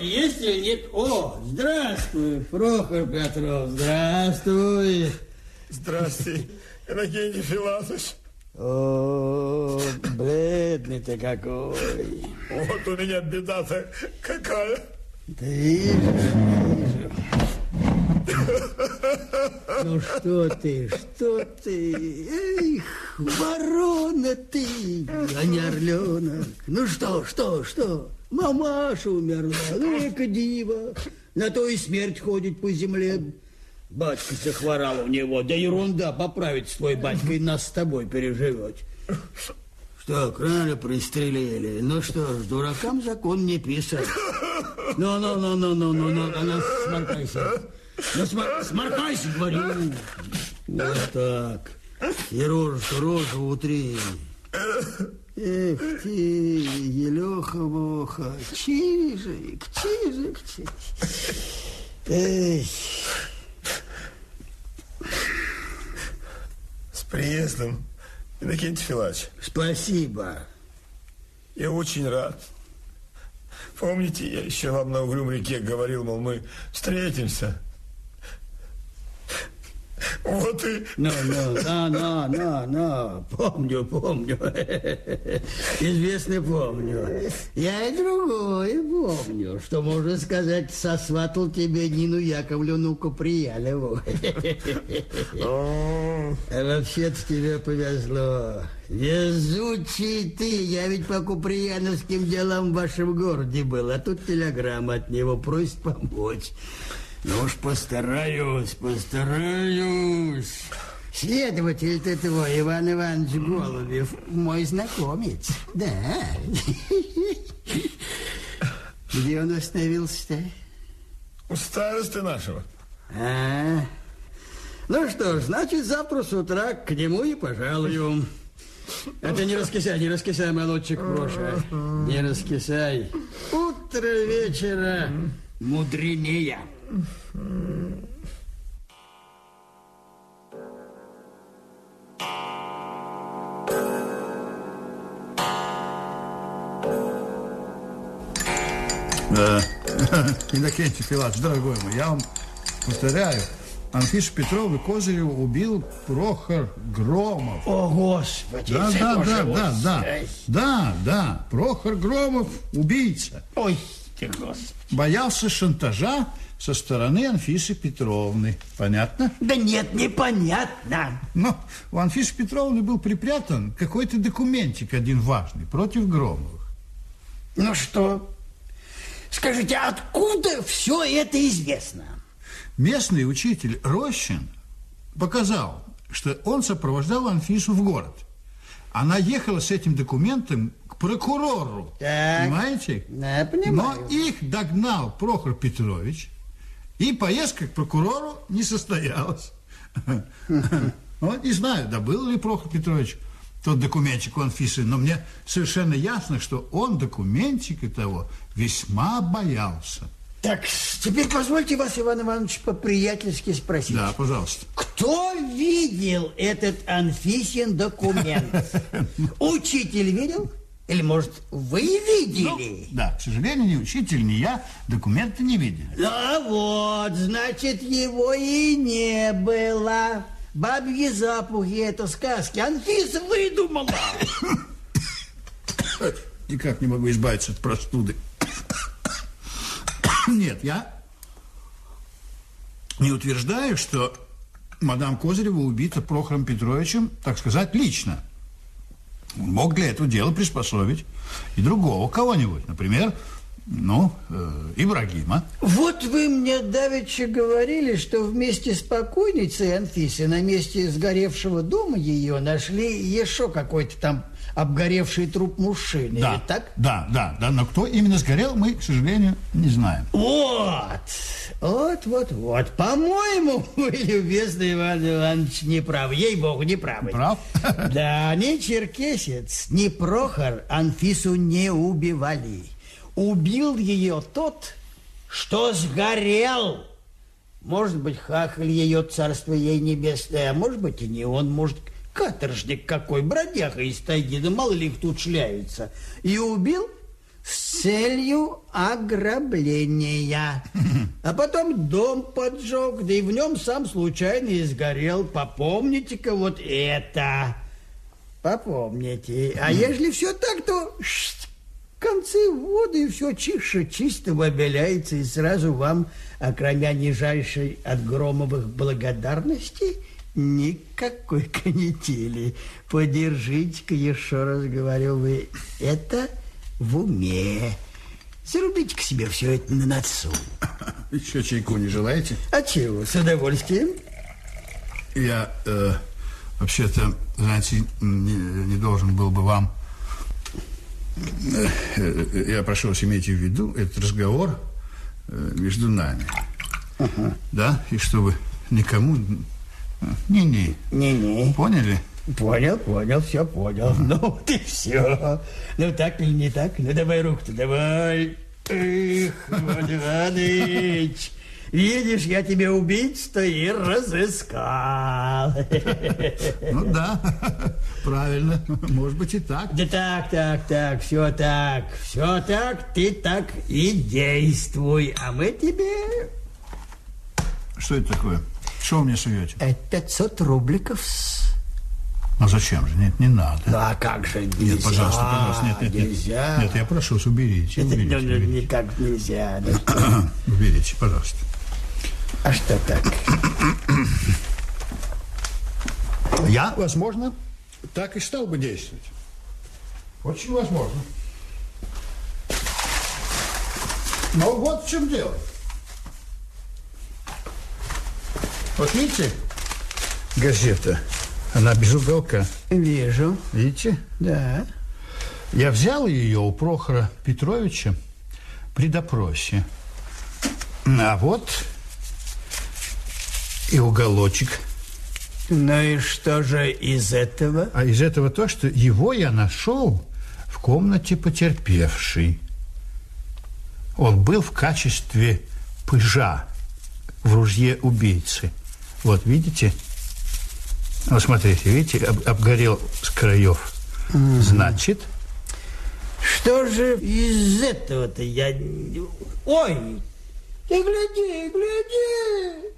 Или нет? О, здравствуй, Прохор Петров, здравствуй. Здравствуй, Иннокентий Филатович. О, бледный ты какой. Вот у меня беда-то какая. Да вижу, вижу. Ну что ты, что ты? Эх, ворона ты, а не орленок. Ну что, что, что? Мамаша умерла, эка дива. На то и смерть ходит по земле. Батька захворал у него. Да ерунда, поправить свой батька и нас с тобой переживет. Что, краля пристрелили? Ну что ж, дуракам закон не писан. Ну, ну, ну, ну, ну, ну, ну, сморкайся. Ну, смор... сморкайся, говорю. Вот так. И рожу, рожу утри. Эх ты, Елеха-моха, чижик, чижик, чижик. Эх. С приездом, Иннокентий Филатович. Спасибо. Я очень рад. Помните, я еще вам на Угрюм-реке говорил, мол, мы встретимся. Вот и... Ну, ну, на, на, на, на, помню, помню. Известно помню. Я и другое помню, что, можно сказать, сосватал тебе Нину Яковлевну Куприялеву. А вообще-то тебе повезло. Везучий ты, я ведь по куприяновским делам в вашем городе был, а тут телеграмма от него просит помочь. Ну уж постараюсь, постараюсь. Следователь ты твой, Иван Иванович Голубев, мой знакомец. Да. Где он остановился-то? У старосты нашего. А, ну что ж, значит, завтра с утра к нему и пожалуем. Это не раскисай, не раскисай, молодчик Проша. Не раскисай. Утро вечера мудренее. Да. Иннокентий Филатович, дорогой мой, я вам повторяю, Анфиса Петровна Козырева убил Прохор Громов. О, Господи! Да, да, Боже да, да, да, да, да, Прохор Громов убийца. Ой, ты, Господи. Боялся шантажа со стороны Анфисы Петровны. Понятно? Да нет, непонятно. Но у Анфисы Петровны был припрятан какой-то документик один важный против Громовых. Ну что? Скажите, откуда все это известно? Местный учитель Рощин показал, что он сопровождал Анфису в город. Она ехала с этим документом к прокурору. Так. Понимаете? Да, понимаю. Но их догнал Прохор Петрович, и поездка к прокурору не состоялась. Вот не знаю, добыл ли Прохор Петрович тот документик у Анфисы, но мне совершенно ясно, что он документика того весьма боялся. Так, теперь позвольте вас, Иван Иванович, по-приятельски спросить. Да, пожалуйста. Кто видел этот Анфисин документ? Учитель видел? Или, может, вы видели? Да, к сожалению, ни учитель, ни я документы не видели. Ну, а вот, значит, его и не было. Бабьи запухи это сказки. Анфиса выдумала. Никак не могу избавиться от простуды. Нет, я не утверждаю, что мадам Козырева убита Прохором Петровичем, так сказать, лично. Мог для этого дела приспособить и другого кого-нибудь. Например, ну, э, Ибрагима. Вот вы мне давеча говорили, что вместе с покойницей Анфисы на месте сгоревшего дома ее нашли еще какой-то там обгоревший труп мужчины. Да, Ведь так? да, да, да. Но кто именно сгорел, мы, к сожалению, не знаем. Вот, вот, вот, вот. По-моему, вы, любезный Иван Иванович, не правы. Ей-богу, не правы. Прав? Да, ни черкесец, ни Прохор Анфису не убивали. Убил ее тот, что сгорел. Может быть, хахаль ее царство ей небесное, а может быть и не он, может, каторжник какой, бродяга из тайги, да мало ли их тут шляется. И убил с целью ограбления. А потом дом поджег, да и в нем сам случайно и сгорел. Попомните-ка вот это. Попомните. А ежели все так, то концы воды и все чище чистого обеляется, и сразу вам, окромя нижайшей от Громовых благодарностей, никакой канители. Подержите-ка, еще раз говорю, вы это в уме. Зарубите к себе все это на носу. Еще чайку не желаете? А чего, с удовольствием. Я э, вообще-то, знаете, не, не должен был бы вам... Э, я прошу вас, имейте в виду, этот разговор э, между нами. Ага. Да? И чтобы никому... Не-не. Не-не. Поняли? Понял, понял, все понял. Ну, вот и все. Ну, так или не так? Ну, давай руку-то, давай. Эх, Иваныч, видишь, я тебе убийц-то и разыскал. Ну, да, правильно. Может быть, и так. Да так, так, так, все так. Все так, ты так и действуй. А мы тебе... Что это такое? Что вы мне суете? Это 500 рубликов а зачем же? Нет, не надо. Ну, а как же нельзя? Нет, пожалуйста, пожалуйста. Нет, нет, нельзя. Нет, нет я прошу вас, уберите. Это уберите, ну, уберите. никак нельзя. Да. уберите, пожалуйста. А что так? Я, возможно, так и стал бы действовать. Очень возможно. Но вот в чем дело. Вот видите, газета она без уголка. Вижу. Видите? Да. Я взял ее у Прохора Петровича при допросе. А вот и уголочек. Ну и что же из этого? А из этого то, что его я нашел в комнате потерпевшей. Он был в качестве пыжа в ружье убийцы. Вот, видите? Вот смотрите, видите, об, обгорел с краев. Mm. Значит... Что же из этого-то я... Ой, ты гляди, гляди!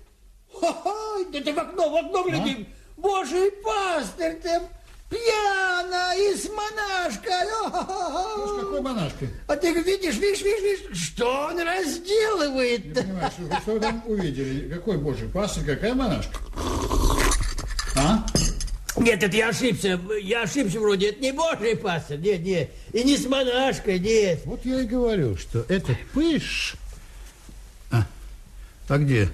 Ха-ха, да ты в окно, в окно гляди! А? Божий пастырь, ты пьяна и с монашкой! Ну, с какой монашкой? А ты видишь, видишь, видишь, видишь, что он разделывает? Не понимаю, что, что вы там увидели? Какой божий пастырь, какая монашка? А? Нет, это я ошибся. Я ошибся вроде. Это не божий пастырь. Нет, нет. И не с монашкой, нет. Вот я и говорю, что это пыш. А, а где?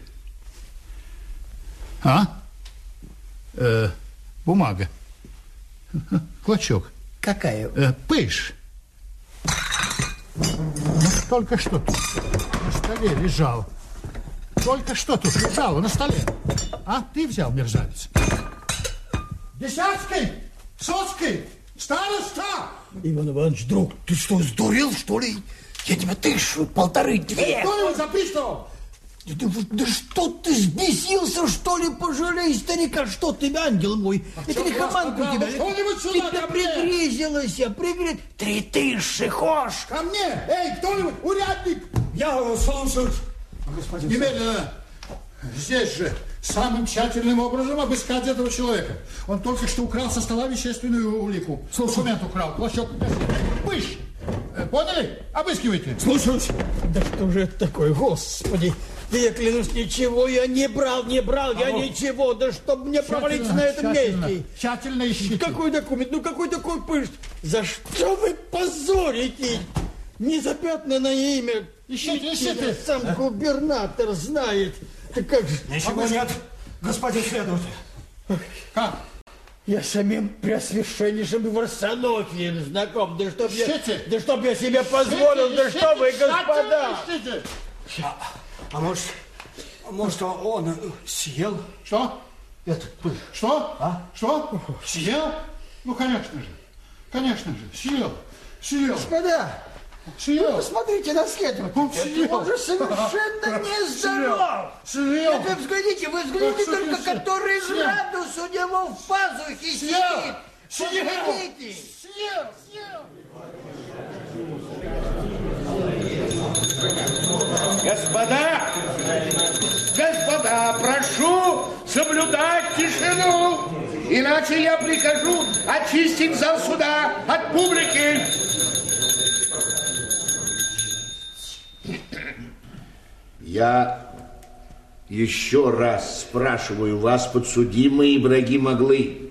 А? Э, бумага. Клочок. Какая? Э, пыш. Ну, только что тут на столе лежал. Только что тут лежало на столе. А ты взял, мерзавец? Десятский, Соцкий, староста! Иван Иванович, друг, ты что, сдурел, что ли? Я тебя тысячу, полторы, две. Кто его записывал? Да, да что ты сбесился, что ли, пожалей старика, что ты, ангел мой? А Это лихоманка у тебя. Кто-нибудь сюда, Тебя ко мне! пригрезилась, пригрез... Три тысячи, хошь! Ко мне! Эй, кто-нибудь, урядник! Я слушаю, господин. Немедленно! Здесь же самым тщательным образом обыскать этого человека. Он только что украл со стола вещественную улику. Слушай. Документ украл, клочок. Пыш! Э, Поняли? Обыскивайте. Слушаюсь. Да что же это такое, господи? Да я клянусь, ничего я не брал, не брал, я вот. ничего. Да чтоб мне провалиться на этом тщательно, месте. Тщательно ищите. Какой документ? Ну какой такой пыш? За что вы позорите? Незапятнанное имя. Ищите, ищите. Сам губернатор знает. Да как же? Ничего нет, господин следователь. Как? Я самим преосвященнейшим Варсонофием знаком. Да чтоб я, Ищите. да чтоб я себе позволил, да Ищите, что вы, господа. ищите. А, а может, может, он, съел Что? этот пыль? Что? А? Что? Съел? Ну, конечно же. Конечно же. Съел. Съел. Господа, Съел. посмотрите на следователя. Он съел. Он же совершенно нездоров. Съел. Вы взгляните, вы взгляните Как только, съел? который Съел. градус у него в пазухе сидит. Съел. Съел. Посмотрите. Съел. Съел. Господа, господа, прошу соблюдать тишину, иначе я прикажу очистить зал суда от публики. Я еще раз спрашиваю вас, подсудимый Ибрагим Аглы,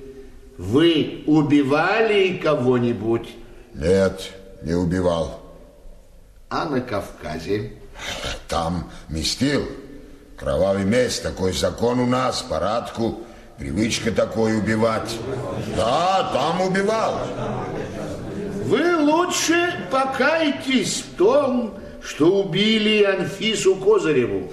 вы убивали кого-нибудь? Нет, не убивал. А на Кавказе? Там местил. Кровавый месть, такой закон у нас, парадку, привычка такой убивать. Да, там убивал. Вы лучше покайтесь в том, что убили Анфису Козыреву.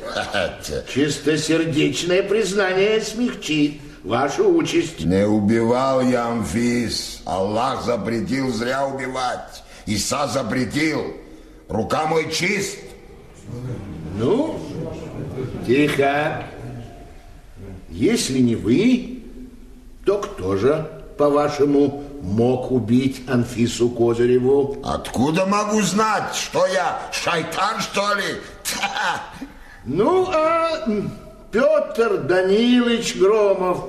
Чистосердечное признание смягчит вашу участь. Не убивал я Анфис. Аллах запретил зря убивать. Иса запретил. Рука мой чист. Ну, тихо. Если не вы, то кто же, по-вашему, мог убить Анфису Козыреву? Откуда могу знать, что я шайтан, что ли? Ну, а Петр Данилович Громов,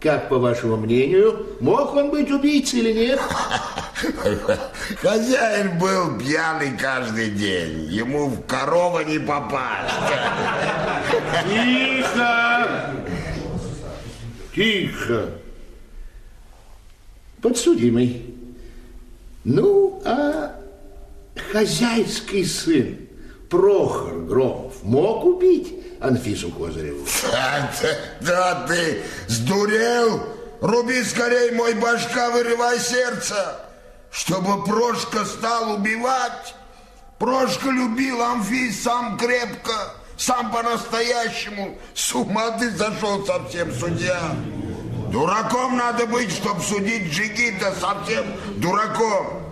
как, по вашему мнению, мог он быть убийцей или нет? Хозяин был пьяный каждый день. Ему в корова не попасть. Тихо! Тихо! Подсудимый. Ну, а хозяйский сын Прохор Громов мог убить Анфису Козыреву? Да, да ты сдурел? Руби скорей мой башка, вырывай сердце, чтобы Прошка стал убивать. Прошка любил Амфис сам крепко, сам по-настоящему. С ума ты зашел совсем, судья. Дураком надо быть, чтобы судить Джигита, совсем дураком.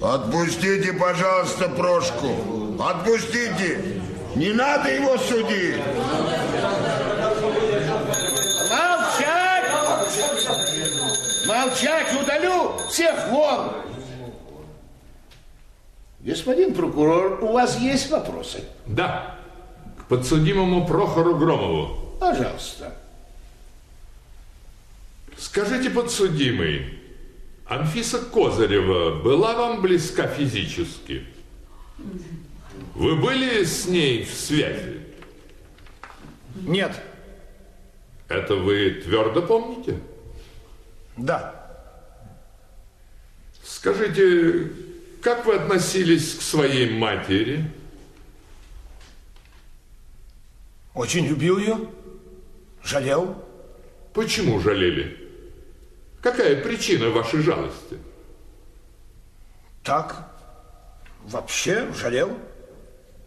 Отпустите, пожалуйста, Прошку. Отпустите. Не надо его судить. Молчать! Молчать! Удалю всех вон! Господин прокурор, у вас есть вопросы? Да, к подсудимому Прохору Громову. Пожалуйста. Скажите, подсудимый, Анфиса Козырева была вам близка физически? Вы были с ней в связи? Нет. Это вы твердо помните? Да. Скажите, как вы относились к своей матери? Очень любил ее. Жалел. Почему жалели? Какая причина вашей жалости? Так. Вообще жалел.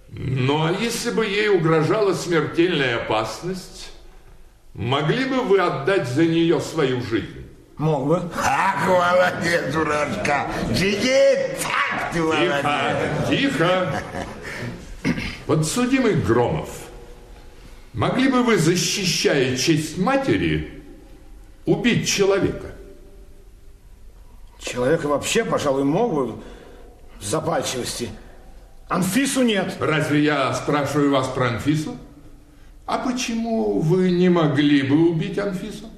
Ну, а если бы ей угрожала смертельная опасность, могли бы вы отдать за нее свою жизнь? Мог бы. Ах, молодец, дурачка. Джигит, так ты молодец. Тихо, тихо. Подсудимый Громов, могли бы вы, защищая честь матери, убить человека? Человека вообще, пожалуй, мог бы в запальчивости. Анфису нет. Разве я спрашиваю вас про Анфису? А почему вы не могли бы убить Анфису?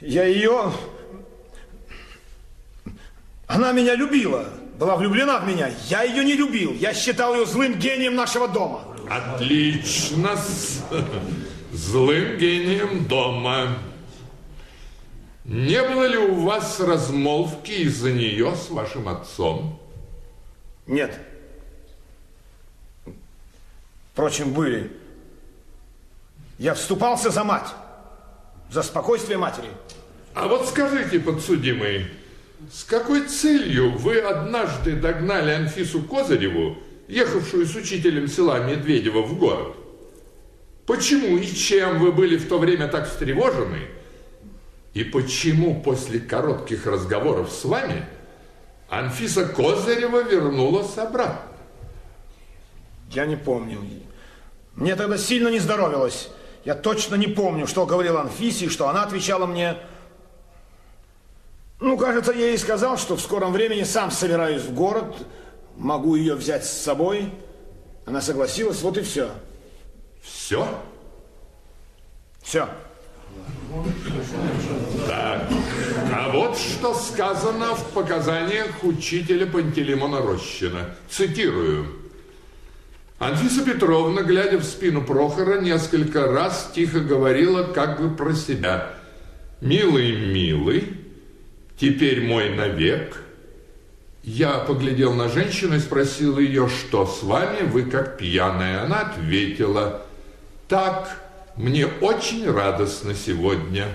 Я ее... Она меня любила, была влюблена в меня. Я ее не любил. Я считал ее злым гением нашего дома. Отлично. с- Злым гением дома. Не было ли у вас размолвки из-за нее с вашим отцом? Нет. Впрочем, были. Я вступался за мать. За спокойствие матери. А вот скажите, подсудимый, с какой целью вы однажды догнали Анфису Козыреву, ехавшую с учителем села Медведева в город? Почему и чем вы были в то время так встревожены? И почему после коротких разговоров с вами Анфиса Козырева вернулась обратно? Я не помню. Мне тогда сильно не здоровилось. Я точно не помню, что говорила Анфисе, и что она отвечала мне. Ну, кажется, я ей сказал, что в скором времени сам собираюсь в город, могу ее взять с собой. Она согласилась, вот и все. Все? Все. Так. А вот что сказано в показаниях учителя Пантелеймона Рощина. Цитирую. Анфиса Петровна, глядя в спину Прохора, несколько раз тихо говорила как бы про себя. «Милый, милый, теперь мой навек». Я поглядел на женщину и спросил ее, что с вами, вы как пьяная. Она ответила, так, мне очень радостно сегодня.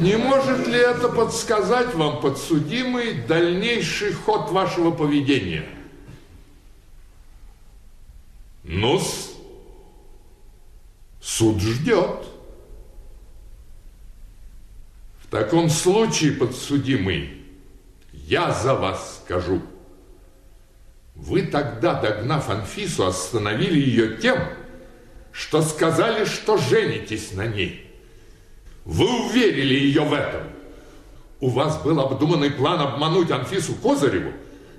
Не может ли это подсказать вам, подсудимый, дальнейший ход вашего поведения? ну суд ждет. В таком случае, подсудимый, я за вас скажу. Вы тогда, догнав Анфису, остановили ее тем, что сказали, что женитесь на ней. Вы уверили ее в этом. У вас был обдуманный план обмануть Анфису Козыреву,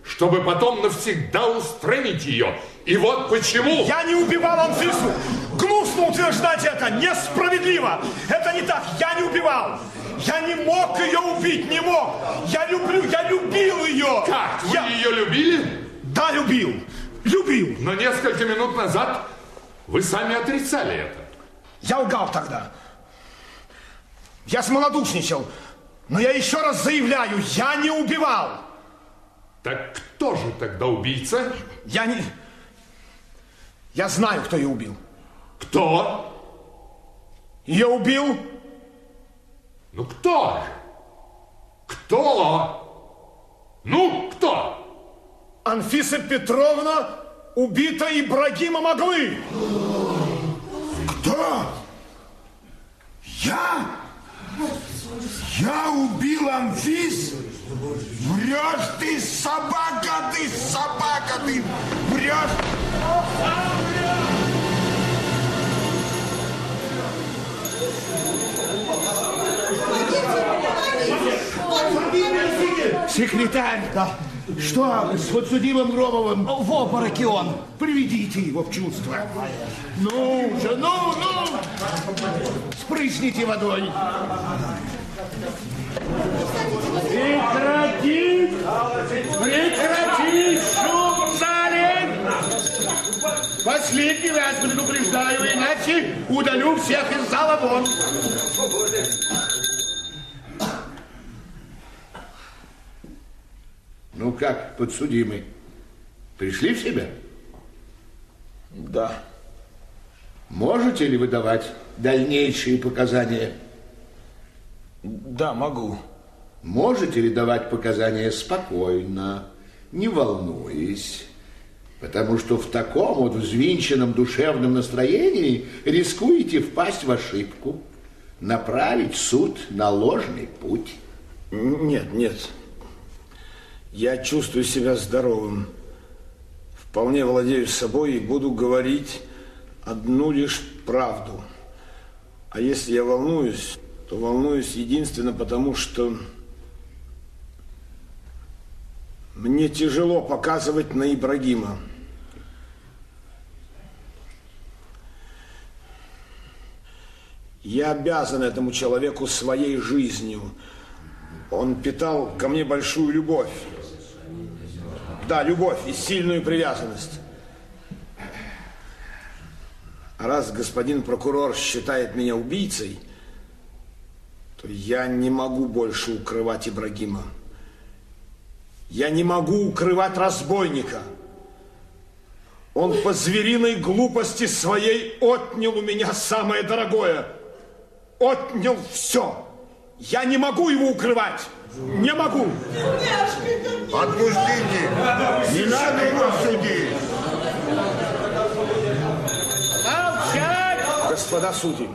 чтобы потом навсегда устранить ее. И вот почему... Я не убивал Анфису! Гнусно утверждать это! Несправедливо! Это не так! Я не убивал! Я не мог ее убить, не мог! Я люблю, я любил ее! Как? Вы я... ее любили? Да, любил! Любил! Но несколько минут назад вы сами отрицали это. Я лгал тогда. Я смолодушничал. Но я еще раз заявляю, я не убивал. Так кто же тогда убийца? Я не... Я знаю, кто ее убил. Кто? Ее убил... Ну кто? Кто? Ну, кто? Анфиса Петровна убита Ибрагимом Оглы. Кто? Я? Я убил Анфис? Врешь ты, собака ты, собака ты! Врешь! Секретарь, да. Что с подсудимым Громовым? В обмороке он. Приведите его в чувство. Ну же, ну, ну! Спрысните водой. Прекратить! Прекратить шум в зале! Последний раз предупреждаю, иначе удалю всех из зала вон. Ну как, подсудимый, пришли в себя? Да. Можете ли вы давать дальнейшие показания? Да, могу. Можете ли давать показания спокойно, не волнуясь? Потому что в таком вот взвинченном душевном настроении рискуете впасть в ошибку, направить суд на ложный путь. Нет, нет. Я чувствую себя здоровым. Вполне владею собой и буду говорить одну лишь правду. А если я волнуюсь, то волнуюсь единственно потому, что мне тяжело показывать на Ибрагима. Я обязан этому человеку своей жизнью. Он питал ко мне большую любовь. Да, любовь и сильную привязанность. А раз господин прокурор считает меня убийцей, то я не могу больше укрывать Ибрагима. Я не могу укрывать разбойника. Он по звериной глупости своей отнял у меня самое дорогое. Отнял все. Я не могу его укрывать. Не могу. Отпустите! Не надо его судить! Молчать! Господа судьи,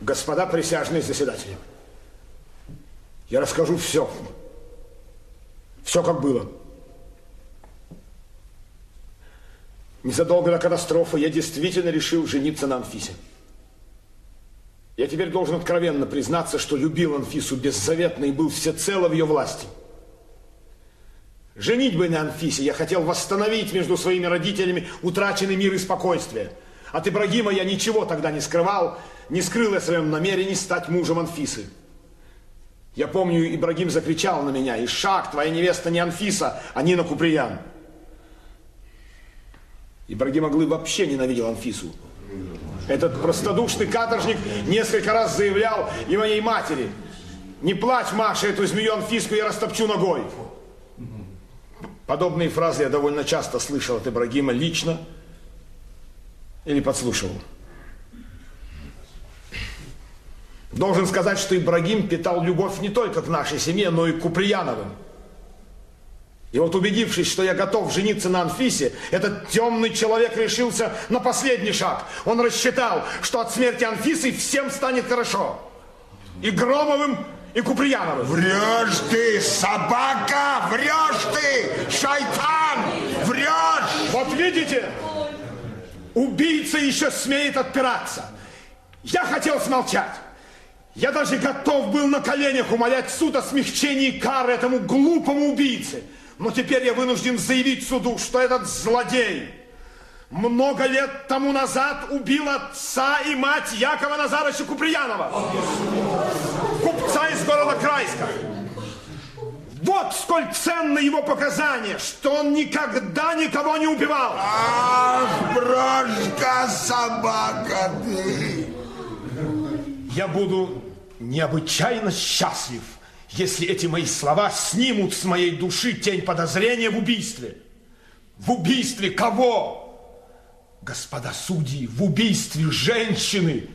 господа присяжные заседатели, я расскажу все. Все как было. Незадолго до катастрофы я действительно решил жениться на Анфисе. Я теперь должен откровенно признаться, что любил Анфису беззаветно и был всецело в ее власти. Женить бы на Анфисе я хотел восстановить между своими родителями утраченный мир и спокойствие. От Ибрагима я ничего тогда не скрывал, не скрыл о своем намерении стать мужем Анфисы. Я помню, Ибрагим закричал на меня, «Ишак, твоя невеста не Анфиса, а Нина Куприян». Ибрагим Аглы вообще ненавидел Анфису. Этот простодушный каторжник несколько раз заявлял и моей матери, «Не плачь, Маша, эту змею Анфиску я растопчу ногой». Подобные фразы я довольно часто слышал от Ибрагима лично или подслушивал. Должен сказать, что Ибрагим питал любовь не только к нашей семье, но и к Куприяновым. И вот убедившись, что я готов жениться на Анфисе, этот темный человек решился на последний шаг. Он рассчитал, что от смерти Анфисы всем станет хорошо. И Громовым, и Куприяновым. Врешь ты, собака! Врешь ты, шайтан! Врешь! Вот видите, убийца еще смеет отпираться. Я хотел смолчать. Я даже готов был на коленях умолять суд о смягчении кары этому глупому убийце. Но теперь я вынужден заявить суду, что этот злодей много лет тому назад убил отца и мать Якова Назаровича Куприянова, купца из города Крайска. Вот сколь ценны его показания, что он никогда никого не убивал. Ах, брошка, собака ты! Я буду необычайно счастлив, если эти мои слова снимут с моей души тень подозрения в убийстве. В убийстве кого? Господа судьи, в убийстве женщины,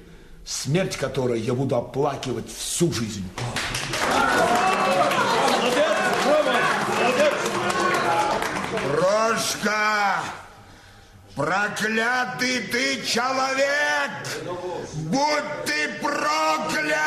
смерть которой я буду оплакивать всю жизнь. Прошка! Проклятый ты человек! Будь ты проклят!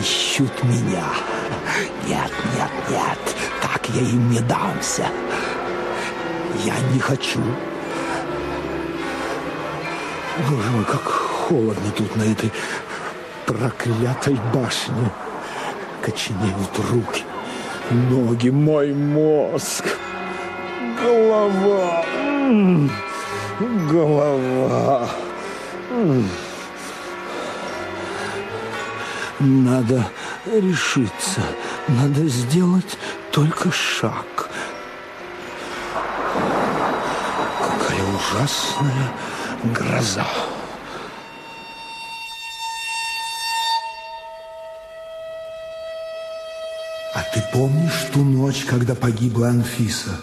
Ищут меня. Нет, нет, нет, так я им не дамся. Я не хочу. Боже мой, как холодно тут на этой проклятой башне. Коченеют руки, ноги, мой мозг, голова, голова. м. Надо решиться, надо сделать только шаг. Какая ужасная гроза. А ты помнишь ту ночь, когда погибла Анфиса?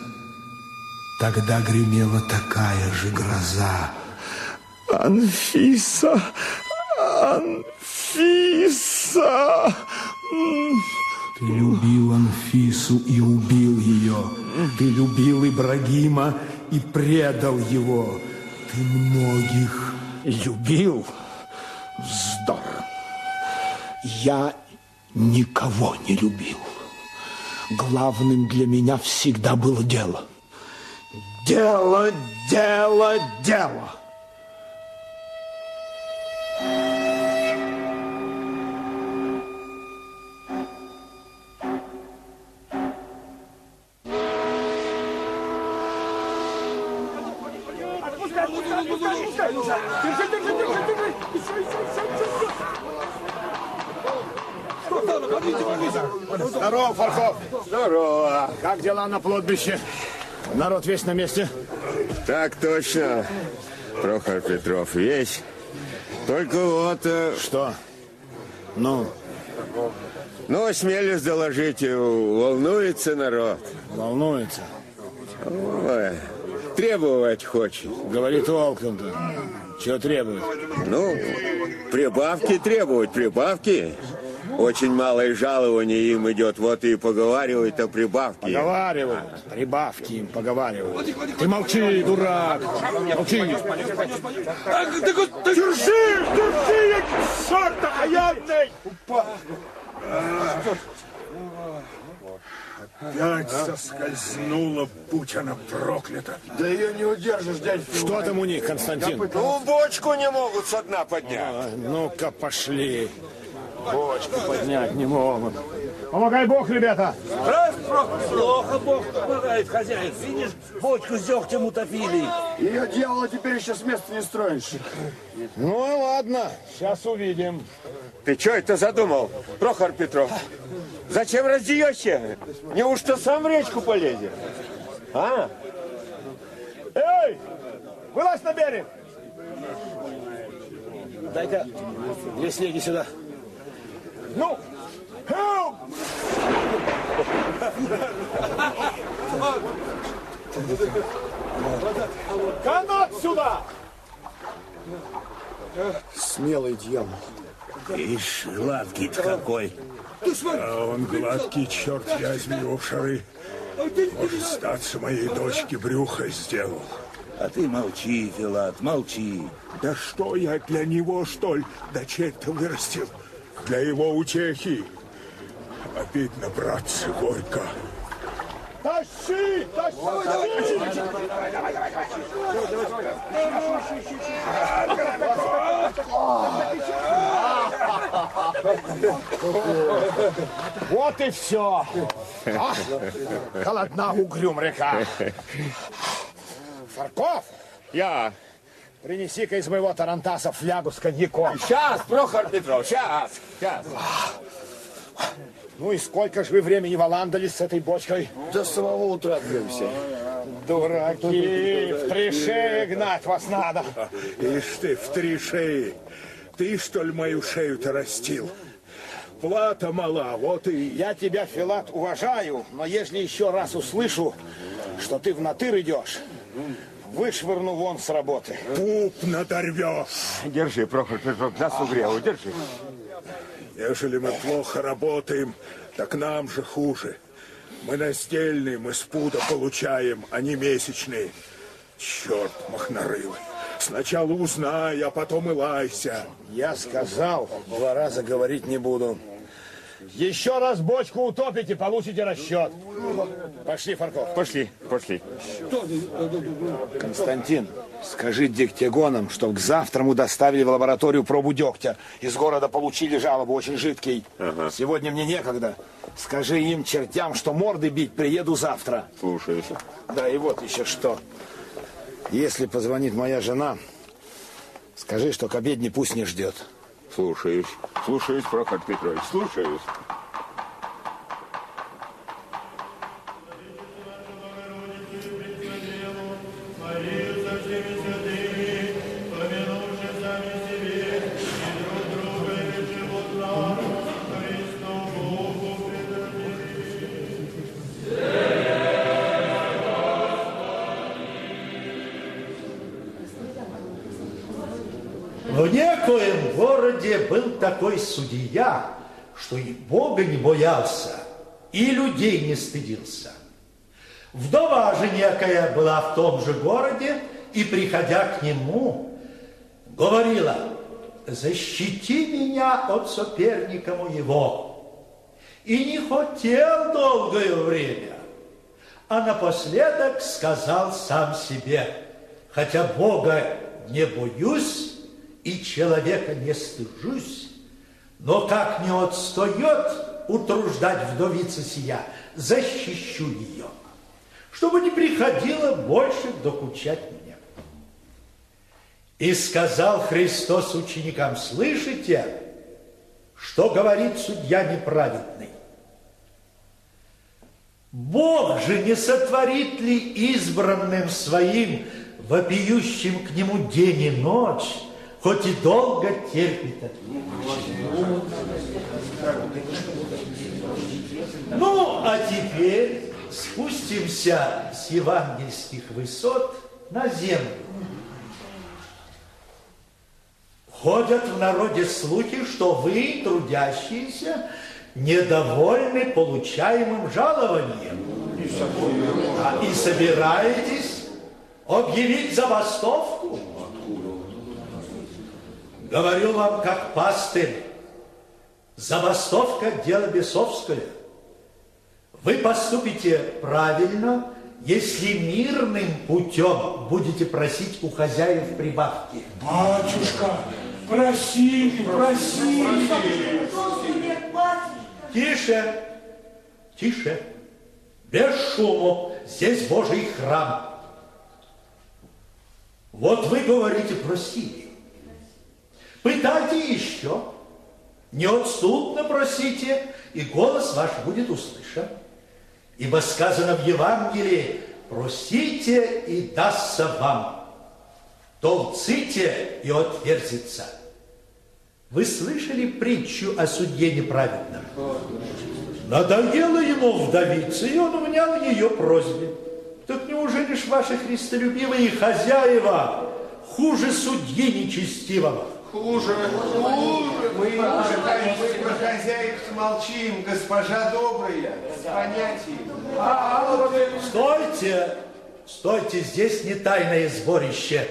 Тогда гремела такая же гроза. Анфиса! Анфиса! Ты любил Анфису и убил ее. Ты любил Ибрагима и предал его. Ты многих любил. Вздор. Я никого не любил. Главным для меня всегда было дело. Дело, дело, дело. Дела на кладбище? Народ весь на месте? Так точно, Прохор Петров, весь. Только вот... э, Что? Ну, Ну, осмелюсь доложить, э, волнуется народ. волнуется. Ой, требовать хочет. Говорит Волком-то. Чего требует? Ну, прибавки требовать, прибавки. Очень малое жалование им идет, вот и поговаривают о прибавке. Поговаривают. Прибавки им поговаривают. Ты молчи, дурак. Молчи. Держи, держи, я черт окаянный! Опять соскользнула, будь она проклята. Да ее не удержишь, дядь Что там у них, Константин? Ну, бочку не могут со дна поднять. А, Ну-ка, пошли. Бочку поднять не могут. Помогай Бог, ребята. Плохо Бог помогает, хозяин. Видишь, бочку с дегтем утопили. Ее дьявола теперь еще с места не строишь. Ну, ладно, сейчас увидим. Ты что это задумал, Прохор Петров? Зачем раздеешься? Неужто сам в речку полезешь? А? Эй, вылазь на берег. Дай-ка две снеги сюда. Ну, Хелп! Канат сюда! Смелый дьявол. Ишь, гладкий какой. А он гладкий, черт возьми, его в шары. Может, статься моей дочке брюхо сделал. А ты молчи, Филат, молчи. Да что я для него, что ли, дочерь-то вырастил? Для его утехи. Обидно, братцы, горько. Тащи! Тащи! Вот и все. А, холодна угрюм река. Фарков, Я. принеси-ка из моего тарантаса флягу с коньяком. Сейчас, Прохор Петров, сейчас, сейчас. Ну и сколько же вы времени валандались с этой бочкой? До самого утра бьемся. Дураки, в три шеи гнать вас надо. Ишь ты, в три шеи. Ты, что ли, мою шею-то растил? Плата мала, вот и... Я тебя, Филат, уважаю, но если еще раз услышу, что ты в натыр идешь, вышвырну вон с работы. Пуп надорвешь. Держи, Прохор Петров, нас угрел, держи. Ежели мы плохо работаем, так нам же хуже. Мы настельные, мы с пуда получаем, а не месячные. Черт махнарылый. Сначала узнай, а потом и лайся. Я сказал, два раза говорить не буду. Еще раз бочку утопите, получите расчет. Пошли, Фарков. Пошли, пошли. Константин, скажи дегтягонам, чтоб к завтраму доставили в лабораторию пробу дегтя. Из города получили жалобу, очень жидкий. Сегодня мне некогда. Скажи им, чертям, что морды бить приеду завтра. Слушаюсь. Да, и вот еще что. Если позвонит моя жена, скажи, что к обедне пусть не ждет. Слушаюсь. Слушаюсь, Прохор Петрович, слушаюсь. Что и Бога не боялся, и людей не стыдился. Вдова же некая была в том же городе, и, приходя к нему, говорила, защити меня от соперника моего. И не хотел долгое время, а напоследок сказал сам себе, хотя Бога не боюсь и человека не стыжусь, но как не отстает утруждать вдовица сия, защищу ее, чтобы не приходило больше докучать мне. И сказал Христос ученикам, слышите, что говорит судья неправедный? Бог же не сотворит ли избранным своим, вопиющим к нему день и ночь, хоть и долго терпит от Ну, а теперь спустимся с евангельских высот на землю. Ходят в народе слухи, что вы, трудящиеся, недовольны получаемым жалованием. А и собираетесь объявить забастовку? Говорю вам, как пастырь, забастовка – дело бесовское. Вы поступите правильно, если мирным путем будете просить у хозяев прибавки. Батюшка, просили, просили. Тише, тише, без шуму, здесь Божий храм. Вот вы говорите, просили. Пытайте еще, неотступно просите, и голос ваш будет услышан. Ибо сказано в Евангелии, просите и дастся вам, толците и отверзится. Вы слышали притчу о судье неправедном? Надоело ему вдовиться, и он внял ее просьбе. Так неужели ж ваши христолюбивые хозяева хуже судьи нечестивого? Хуже, хуже. Мы уже мы про хозяев молчим, госпожа добрая, с понятием. Стойте, стойте, здесь не тайное сборище,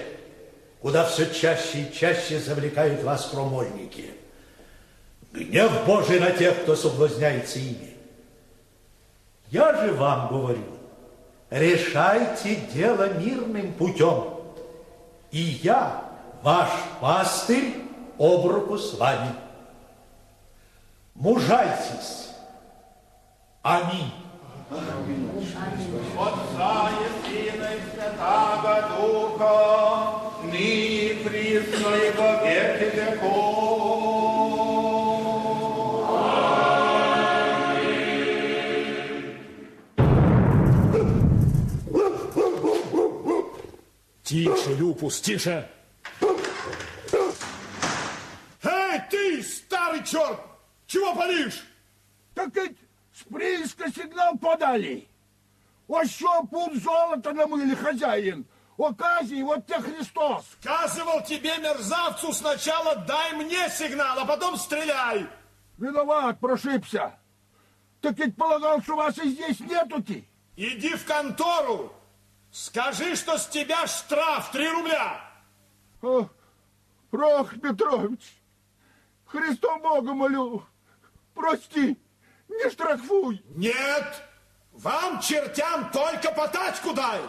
куда все чаще и чаще завлекают вас кромольники. Гнев Божий на тех, кто соблазняется ими. Я же вам говорю, решайте дело мирным путем. И я, ваш пастырь, об руку с вами. Мужайтесь. Аминь. Отца и Сына и Святаго Духа, ныне присно и во веки веков. Тише, Люпус, тише. Эй, ты, старый черт! Чего палишь? Так ведь с прииска сигнал подали. Ось що пуд золота намыли хозяин. Оказий, вот тебе Христос. Сказывал тебе, мерзавцу, сначала дай мне сигнал, а потом стреляй. Виноват, прошибся. Так ведь полагал, что вас и здесь нету-ти. Иди в контору, скажи, что с тебя штраф три рубля. О, Прох Петрович, Христом Богом молю, прости, не штрафуй. Нет, вам, чертям, только по тачку дай.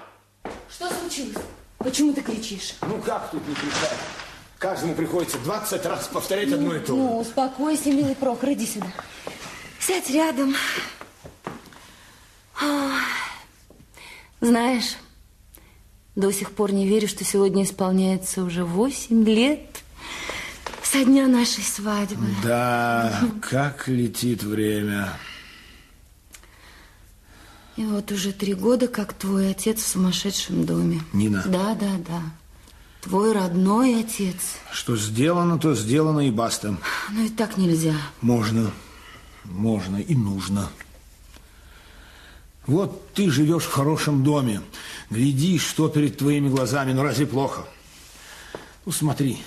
Что случилось? Почему ты кричишь? Ну как тут не кричать? Каждому приходится 20 раз повторять одно и то же. Ну, успокойся, милый Прохор, иди сюда. Сядь рядом. Ах. Знаешь, до сих пор не верю, что сегодня исполняется уже восемь лет со дня нашей свадьбы. Да, как летит время. И вот уже три года, как твой отец в сумасшедшем доме. Нина. Да, да, да. Твой родной отец. Что сделано, то сделано и баста. Но и так нельзя. Можно, можно и нужно. Вот ты живешь в хорошем доме, глядишь, что перед твоими глазами, ну разве плохо? Ну смотри.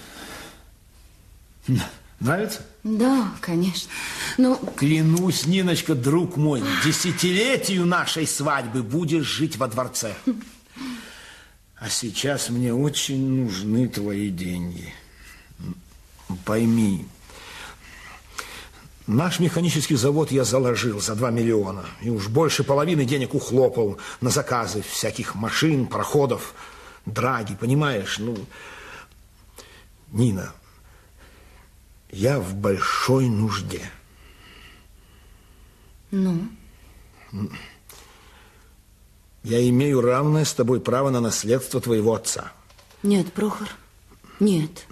Нравится? Да, конечно. Ну, Клянусь, Ниночка, друг мой, десятилетию нашей свадьбы будешь жить во дворце. А сейчас мне очень нужны твои деньги. Пойми, наш механический завод я заложил за 2 миллиона. И уж больше половины денег ухлопал на заказы всяких машин, пароходов, драги, понимаешь? Ну, Нина, я в большой нужде. ну, Я имею равное с тобой право на наследство твоего отца. нет, Прохор, Нет.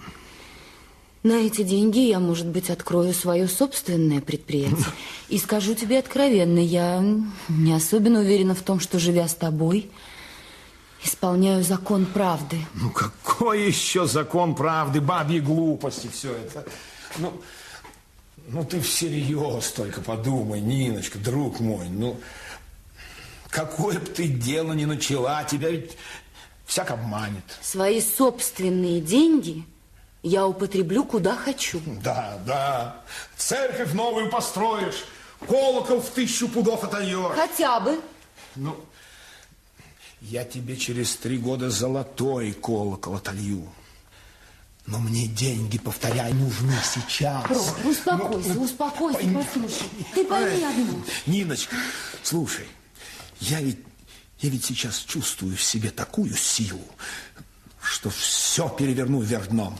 На эти деньги я, может быть, открою свое собственное предприятие. И скажу тебе откровенно, я не особенно уверена в том, что, живя с тобой, исполняю закон правды. Ну, какой еще закон правды? Бабьи глупости все это. Ну, ну ты всерьез только подумай, Ниночка, друг мой. Ну, какое бы ты дело ни начала, тебя ведь всяк обманет. Свои собственные деньги я употреблю куда хочу. Да, да. Церковь новую построишь, колокол в тысячу пудов отольешь. Хотя бы. Ну, я тебе через три года золотой колокол отолью. Но мне деньги, повторяй, нужны сейчас. Прохор, успокойся, Ну, успокойся, пойми- послушай. Ты пойми одно. Ниночка, слушай, я ведь, я ведь сейчас чувствую в себе такую силу, что все переверну вверх дном.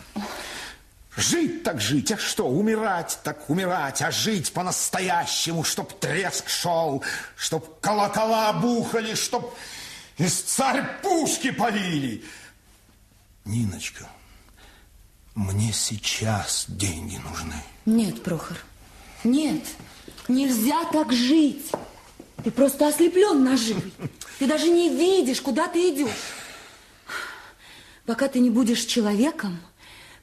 Жить так жить, а что? Умирать так умирать, а жить по-настоящему, чтоб треск шел, чтоб колокола бухали, чтоб из царь пушки полили. Ниночка, мне сейчас деньги нужны. Нет, Прохор, нет. Нельзя так жить. Ты просто ослеплен наживой. Ты даже не видишь, куда ты идешь. Пока ты не будешь человеком,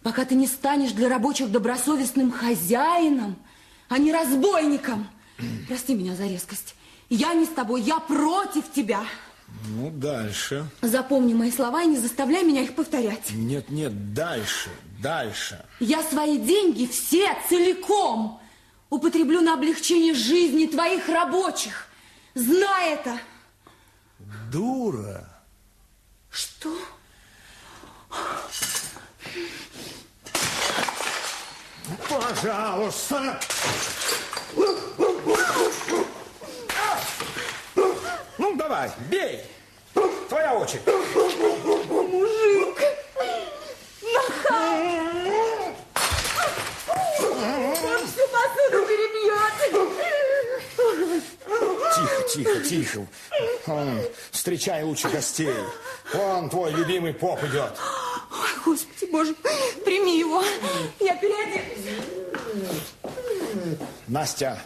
пока ты не станешь для рабочих добросовестным хозяином, а не разбойником. Прости меня за резкость. Я не с тобой, я против тебя. Ну, дальше. Запомни мои слова и не заставляй меня их повторять. Нет, нет, дальше, дальше. Я свои деньги все целиком употреблю на облегчение жизни твоих рабочих. Знай это. Дура. Что? Пожалуйста. Ну, давай, бей. Твоя очередь. Мужик. Нахал. Он всю посуду перебьет. Тихо, тихо, тихо. Встречай лучше гостей. Вон твой любимый поп идет. Ой, Господи Боже, прими его. Я переоденусь. Настя.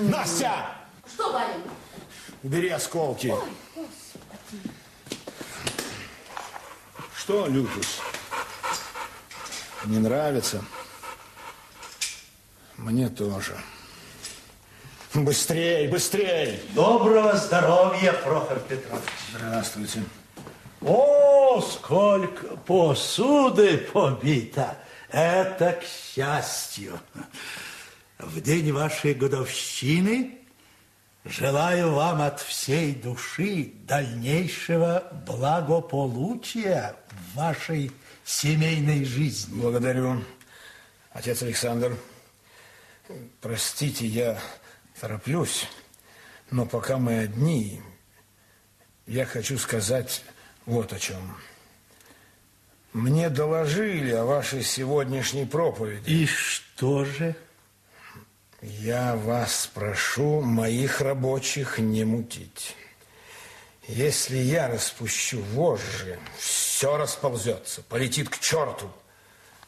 Настя! Что, барин? Убери осколки. Что, Люкус? Не нравится? Мне тоже. Быстрей, быстрей! Доброго здоровья, Прохор Петрович. Здравствуйте. О, сколько посуды побито! Это к счастью. В день вашей годовщины желаю вам от всей души дальнейшего благополучия в вашей семейной жизни. Благодарю. Отец Александр, простите, я тороплюсь, но пока мы одни, я хочу сказать вот о чем. Мне доложили о вашей сегодняшней проповеди. И что же? Я вас прошу моих рабочих не мутить. Если я распущу вожжи, все расползется, полетит к черту.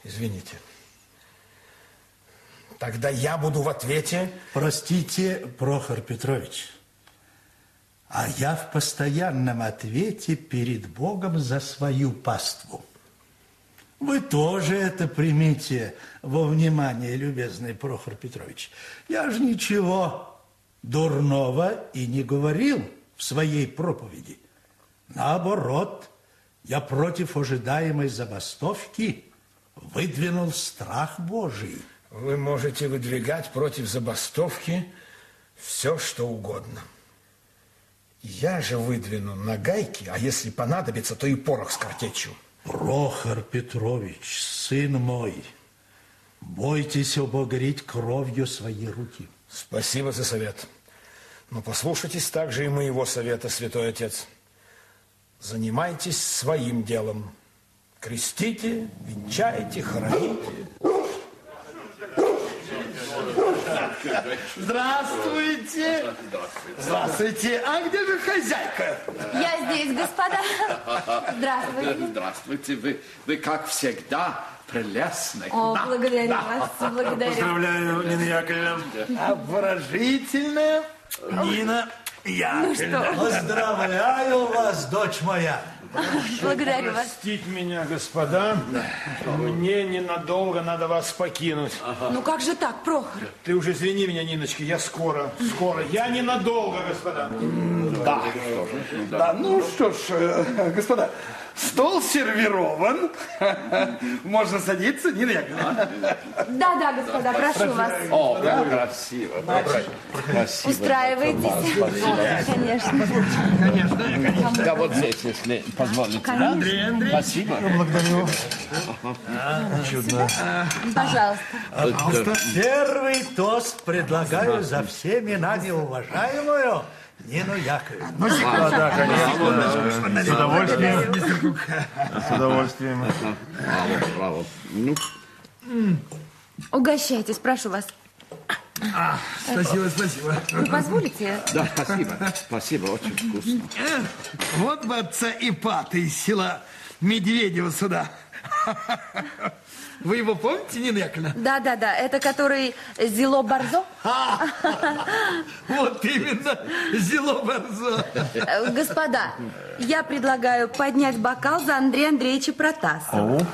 Извините. Тогда я буду в ответе. Простите, Прохор Петрович, а я в постоянном ответе перед Богом за свою паству. Вы тоже это примите во внимание, любезный Прохор Петрович. Я же ничего дурного и не говорил в своей проповеди. Наоборот, я против ожидаемой забастовки выдвинул страх Божий. Вы можете выдвигать против забастовки все, что угодно. Я же выдвину на гайки, а если понадобится, то и порох с картечью. Прохор Петрович, сын мой, бойтесь обогреть кровью свои руки. Спасибо за совет. Но послушайтесь также и моего совета, святой отец. Занимайтесь своим делом. Крестите, венчайте, хороните. Здравствуйте. Здравствуйте. А где же хозяйка? Я здесь, господа. Здравствуйте. Здравствуйте. Вы, вы как всегда, прелестны. О, благодарю вас, благодарю. Поздравляю, Нина Яковлевна. Обворожительная Нина Яковлевна. Ну что? Поздравляю вас, дочь моя. Благодарю вас. Простить меня, господа, мне ненадолго надо вас покинуть. Ну как же так, Прохор? Ты уже извини меня, Ниночка, я скоро, скоро. Я ненадолго, господа. Да. Да, ну что ж, э, господа, стол сервирован. Можно садиться, Нина Яковлевна. Да, да, господа, прошу вас. О, красиво. Красиво. Устраивайтесь. Конечно. Да, вот здесь, если позволите. Конечно. Андрей, Андрей. Спасибо. Благодарю. Чудно. Пожалуйста. Пожалуйста. Первый тост предлагаю за всеми нами уважаемую Нину Яковлевну. Ну, да, да, конечно. С удовольствием. С удовольствием. Браво, браво. Ну, Угощайтесь, прошу вас. Спасибо, спасибо. Вы позволите? да, спасибо. Спасибо, очень вкусно. Вот бы отца Ипата из села Медведева сюда. Вы его помните, Нина Яковлевна? Да, да, да. Это который Зило Барзо? Вот именно, Зило Борзо. Господа, я предлагаю поднять бокал за Андрея Андреевича Протасова,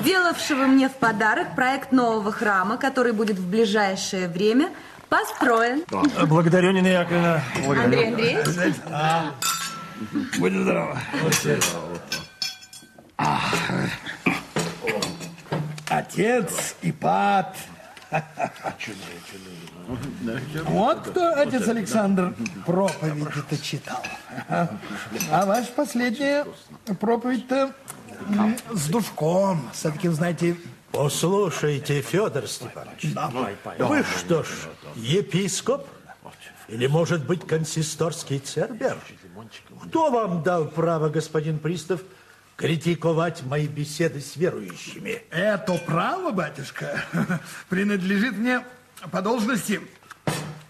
сделавшего мне в подарок проект нового храма, который будет в ближайшее время построен. Благодарю, Нина Яковлевна. Андрей Андреевич? А, Будь здорова. Отец Ипат. Вот кто отец Александр проповедь-то читал. А ваша последняя проповедь-то с душком, с таким, знаете... Послушайте, Федор Степанович, вы что ж, епископ? Или, может быть, консисторский цербер? Кто вам дал право, господин Пристав, критиковать мои беседы с верующими? Это право, батюшка, принадлежит мне по должности,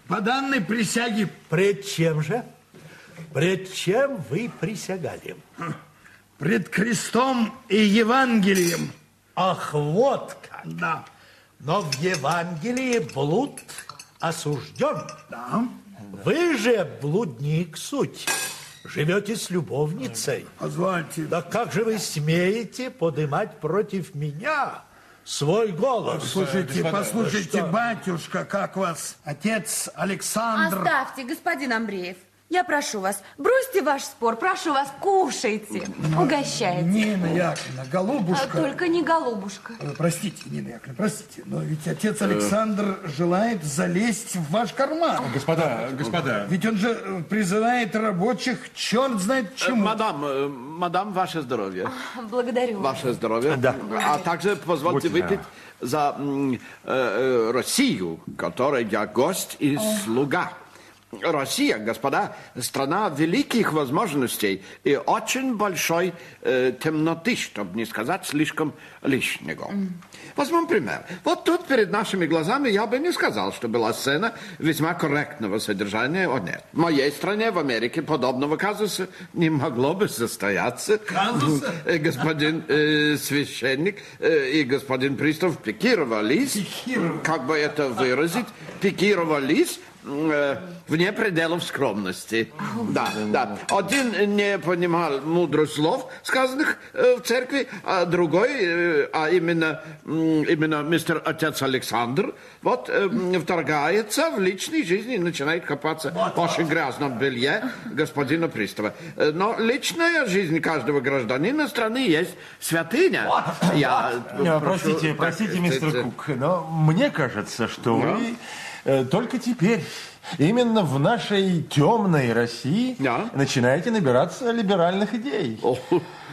по данной присяге. Пред чем же? Пред чем вы присягали? Пред крестом и Евангелием. Ах, вот как. Да. Но в Евангелии блуд осужден. Да. Вы же блудник суть. Живете с любовницей. Позвольте. Да как же вы смеете поднимать против меня свой голос? Слушайте, послушайте, Что? батюшка, как вас отец Александр... Оставьте, господин Андреев. Я прошу вас, бросьте ваш спор, прошу вас, кушайте, угощайте. Нина Яковлевна, А голубушка... Только не голубушка. Э, Простите, Нина Яковлевна, простите, но ведь отец Александр желает залезть в ваш карман. Господа, господа. Ведь он же э, призывает рабочих черт знает чему. Мадам, э, мадам, ваше здоровье. Благодарю. Ваше здоровье. Да. А также позвольте Будьте выпить за э, э, Россию, которой я гость и слуга. Россия, господа, страна великих возможностей и очень большой э, темноты, чтобы не сказать слишком лишнего. Возьмем пример. Вот тут перед нашими глазами я бы не сказал, что была сцена весьма корректного содержания. О, нет. В моей стране, в Америке, подобного казуса не могло бы состояться. Казуса? Э, Господин э, священник э, и господин пристав пикировались, как бы это выразить, пикировались э, вне пределов скромности. Да, да. Один не понимал мудрых слов, сказанных э, в церкви, а другой, э, а именно, именно мистер отец Александр, вот вторгается в личной жизни и начинает копаться в очень грязном белье господина пристава. Но личная жизнь каждого гражданина страны есть святыня. Я Не, прошу, простите, простите, мистер Кук, но мне кажется, что Да. вы э, только теперь, именно в нашей темной России, начинаете набираться либеральных идей.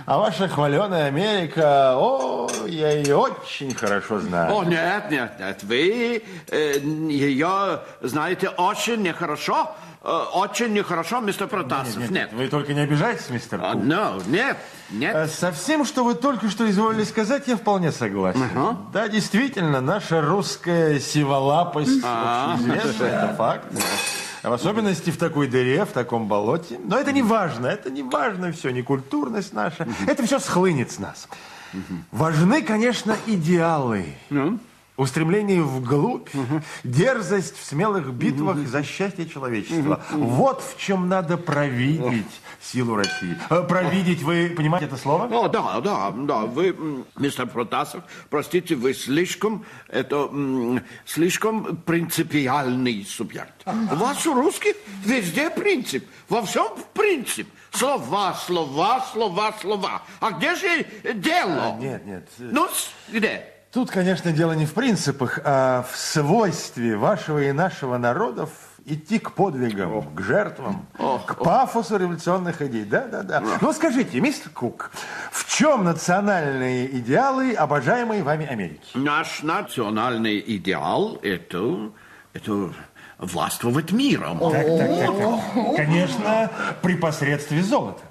А ваша хваленая Америка, о, Ну, я ее очень хорошо знаю. О, нет, нет, нет, вы э, ее знаете очень нехорошо, э, очень нехорошо, мистер Протасов. Нет, Вы только не обижайтесь, мистер Кук. no, нет, нет. Э, Со всем, что вы только что изволили сказать, я вполне согласен. Да, действительно, наша русская сиволапость А. общеизвестна, это факт. В особенности в такой дыре, в таком болоте. Но это не важно, это не важно все, не культурность наша. Это все схлынет с нас. Важны, конечно, идеалы. Устремление вглубь, дерзость в смелых битвах за счастье человечества. Вот в чем надо провидеть силу России. Э, Провидеть, вы понимаете это слово? О, да, да, да, вы, мистер Протасов, простите, вы слишком, это, слишком принципиальный субъект. У вас у русских везде принцип, во всем принцип. Слова, слова, слова, слова. А где же дело? А, нет, нет. Ну, где? Тут, конечно, дело не в принципах, а в свойстве вашего и нашего народов идти к подвигам, к жертвам, к пафосу революционных идей. Да, да, да. Ну, скажите, мистер Кук, в чем национальные идеалы, обожаемые вами Америки? Наш национальный идеал – это, это властвовать миром. Так, так, так, так. Конечно, при посредстве золота.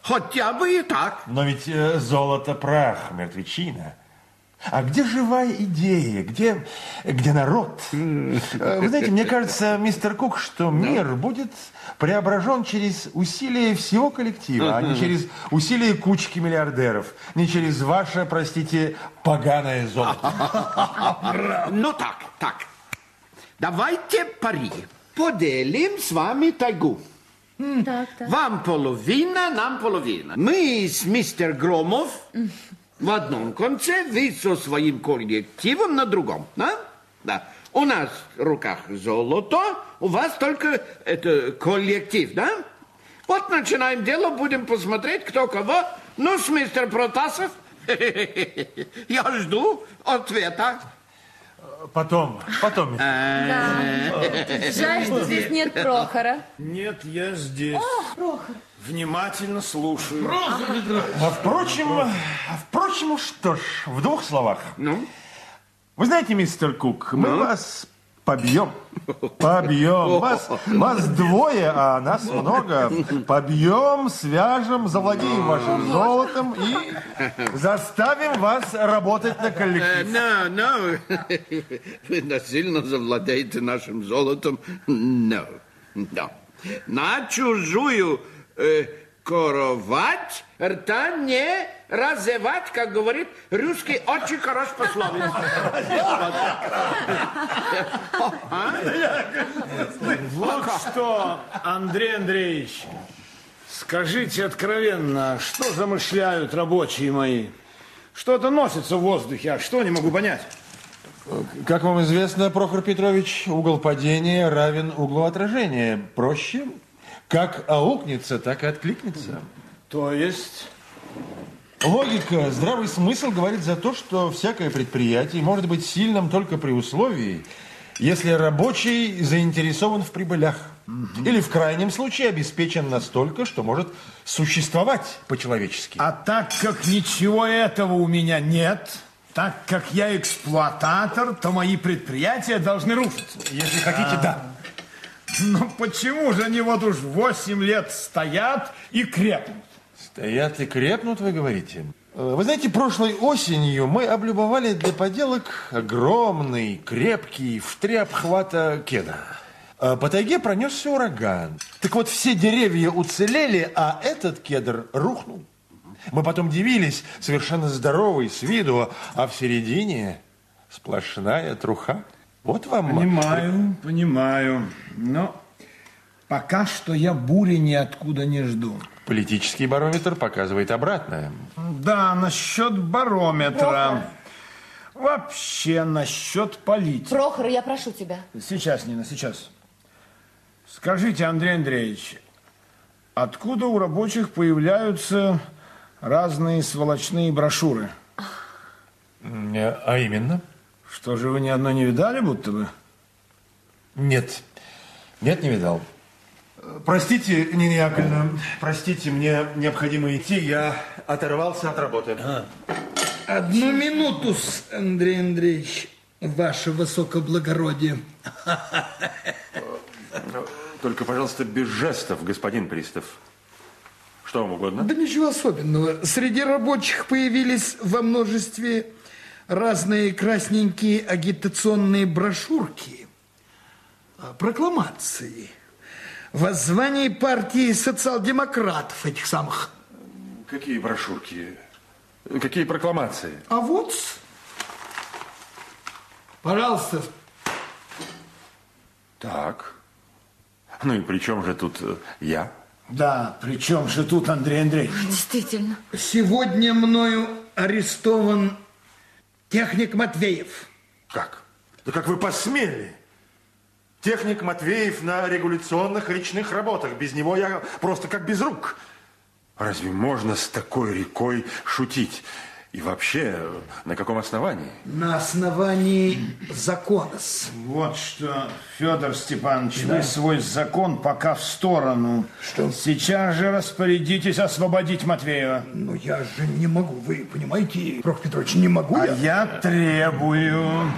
Хотя бы и так. Но ведь э, золото – прах, мертвечина. А где живая идея? Где, где народ? Э, Вы знаете, мне кажется, мистер Кук, что мир будет преображен через усилия всего коллектива, а не через усилия кучки миллиардеров, не через ваше, простите, поганое золото. Ну так, так. Давайте пари. Поделим с вами тайгу. Так, так. Вам половина, нам половина. Мы с мистер Громов в одном конце, вы со своим коллективом на другом. Да? Да. У нас в руках золото, у вас только это коллектив, да? Вот начинаем дело, будем посмотреть, кто кого. Ну, с мистер Протасов, я жду ответа. Потом, потом. Жаль, что здесь нет Прохора. Нет, я здесь. О, Прохор. Внимательно слушаю. А впрочем, а впрочем, что ж, в двух словах. Ну? Вы знаете, мистер Кук, мы вас побьем. Побьем. Вас, вас двое, а нас много. Побьем, свяжем, завладеем вашим золотом и заставим вас работать на Э, коллектив. No, no. Вы насильно завладеете нашим золотом. No, no. На чужую э, кровать рта не разевать, как говорит русский очень хорош пословица. Вот что, Андрей Андреевич, скажите откровенно, что замышляют рабочие мои? Что-то носится в воздухе, а что не могу понять? Как вам известно, Прохор Петрович, угол падения равен углу отражения. Проще, как аукнется, так и откликнется. То есть? Логика, здравый смысл говорит за то, что всякое предприятие может быть сильным только при условии, если рабочий заинтересован в прибылях. Или в крайнем случае обеспечен настолько, что может существовать по-человечески. А так как ничего этого у меня нет, так как я эксплуататор, то мои предприятия должны рушиться. Если хотите, да. Но почему же они вот уж 8 лет стоят и крепнут? Стоят и крепнут, вы говорите? Э, Вы знаете, прошлой осенью мы облюбовали для поделок огромный, крепкий, в три обхвата кедр. А По тайге пронесся ураган. Так вот, все деревья уцелели, а этот кедр рухнул. Мы потом дивились, совершенно здоровый с виду, а в середине сплошная труха. Вот вам... Понимаю, понимаю. Но пока что я бури ниоткуда не жду. Политический барометр показывает обратное. Да, насчет барометра. Вообще насчет политики. Прохор, я прошу тебя. Сейчас, Нина, сейчас. Скажите, Андрей Андреевич, откуда у рабочих появляются разные сволочные брошюры? А именно? Что же, вы ни одной не видали, будто бы? Нет. Нет, не видал. Простите, Нина Яковлевна, простите, мне необходимо идти, я оторвался от работы. Одну минуту, Андрей Андреевич, ваше высокоблагородие. Только, пожалуйста, без жестов, господин Пристав. Что вам угодно? Да ничего особенного. Среди рабочих появились во множестве разные красненькие агитационные брошюрки, а, прокламации, воззвание партии социал-демократов этих самых. Какие брошюрки? Какие прокламации? А вот, пожалуйста. Так. Ну и при чем же тут э, я? Да, при чем же тут Андрей Андреевич? Действительно. Сегодня мною арестован техник Матвеев. Как? Да как вы посмели? Техник Матвеев на регуляционных речных работах. Без него я просто как без рук. Разве можно с такой рекой шутить? И вообще, на каком основании? На основании закона. Вот что, Федор Степанович, Да. вы свой закон пока в сторону. Что? Сейчас же распорядитесь освободить Матвеева. Ну, я же не могу, вы понимаете, Прохор Петрович, не могу А я. я требую.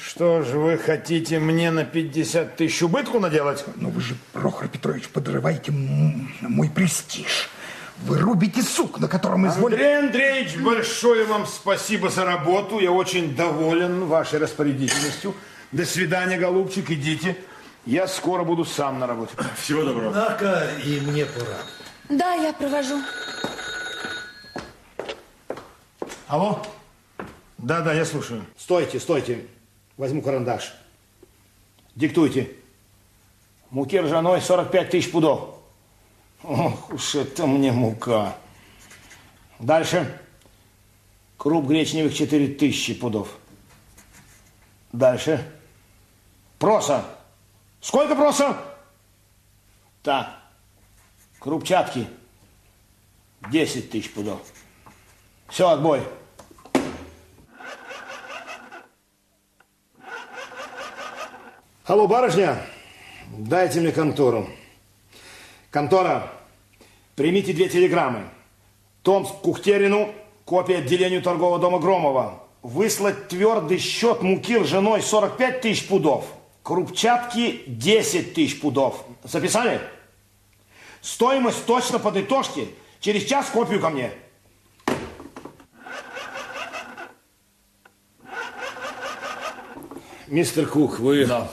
Что же вы хотите мне на 50 тысяч убытку наделать? Ну, вы же, Прохор Петрович, подрываете мой престиж. Вы рубите сук, на котором изволили... Андрей Андреевич, большое вам спасибо за работу. Я очень доволен вашей распорядительностью. До свидания, голубчик, идите. Я скоро буду сам на работе. Всего доброго. Однако и мне пора. Да, я провожу. Алло? Да, да, я слушаю. Стойте, стойте. Возьму карандаш. Диктуйте. Муки ржаной 45 тысяч пудов. Ох уж это мне мука. Дальше. Круп гречневых 4 тысячи пудов. Дальше. Проса. Сколько проса? Так. Крупчатки. 10 тысяч пудов. Все, отбой. Алло, барышня, дайте мне контору. Контора, примите две телеграммы. Томск Кухтерину, копия отделению торгового дома Громова. Выслать твердый счет муки ржаной 45 тысяч пудов. Крупчатки 10 тысяч пудов. Записали? Стоимость точно подытожьте. Через час копию ко мне. Мистер Кук, вы Да.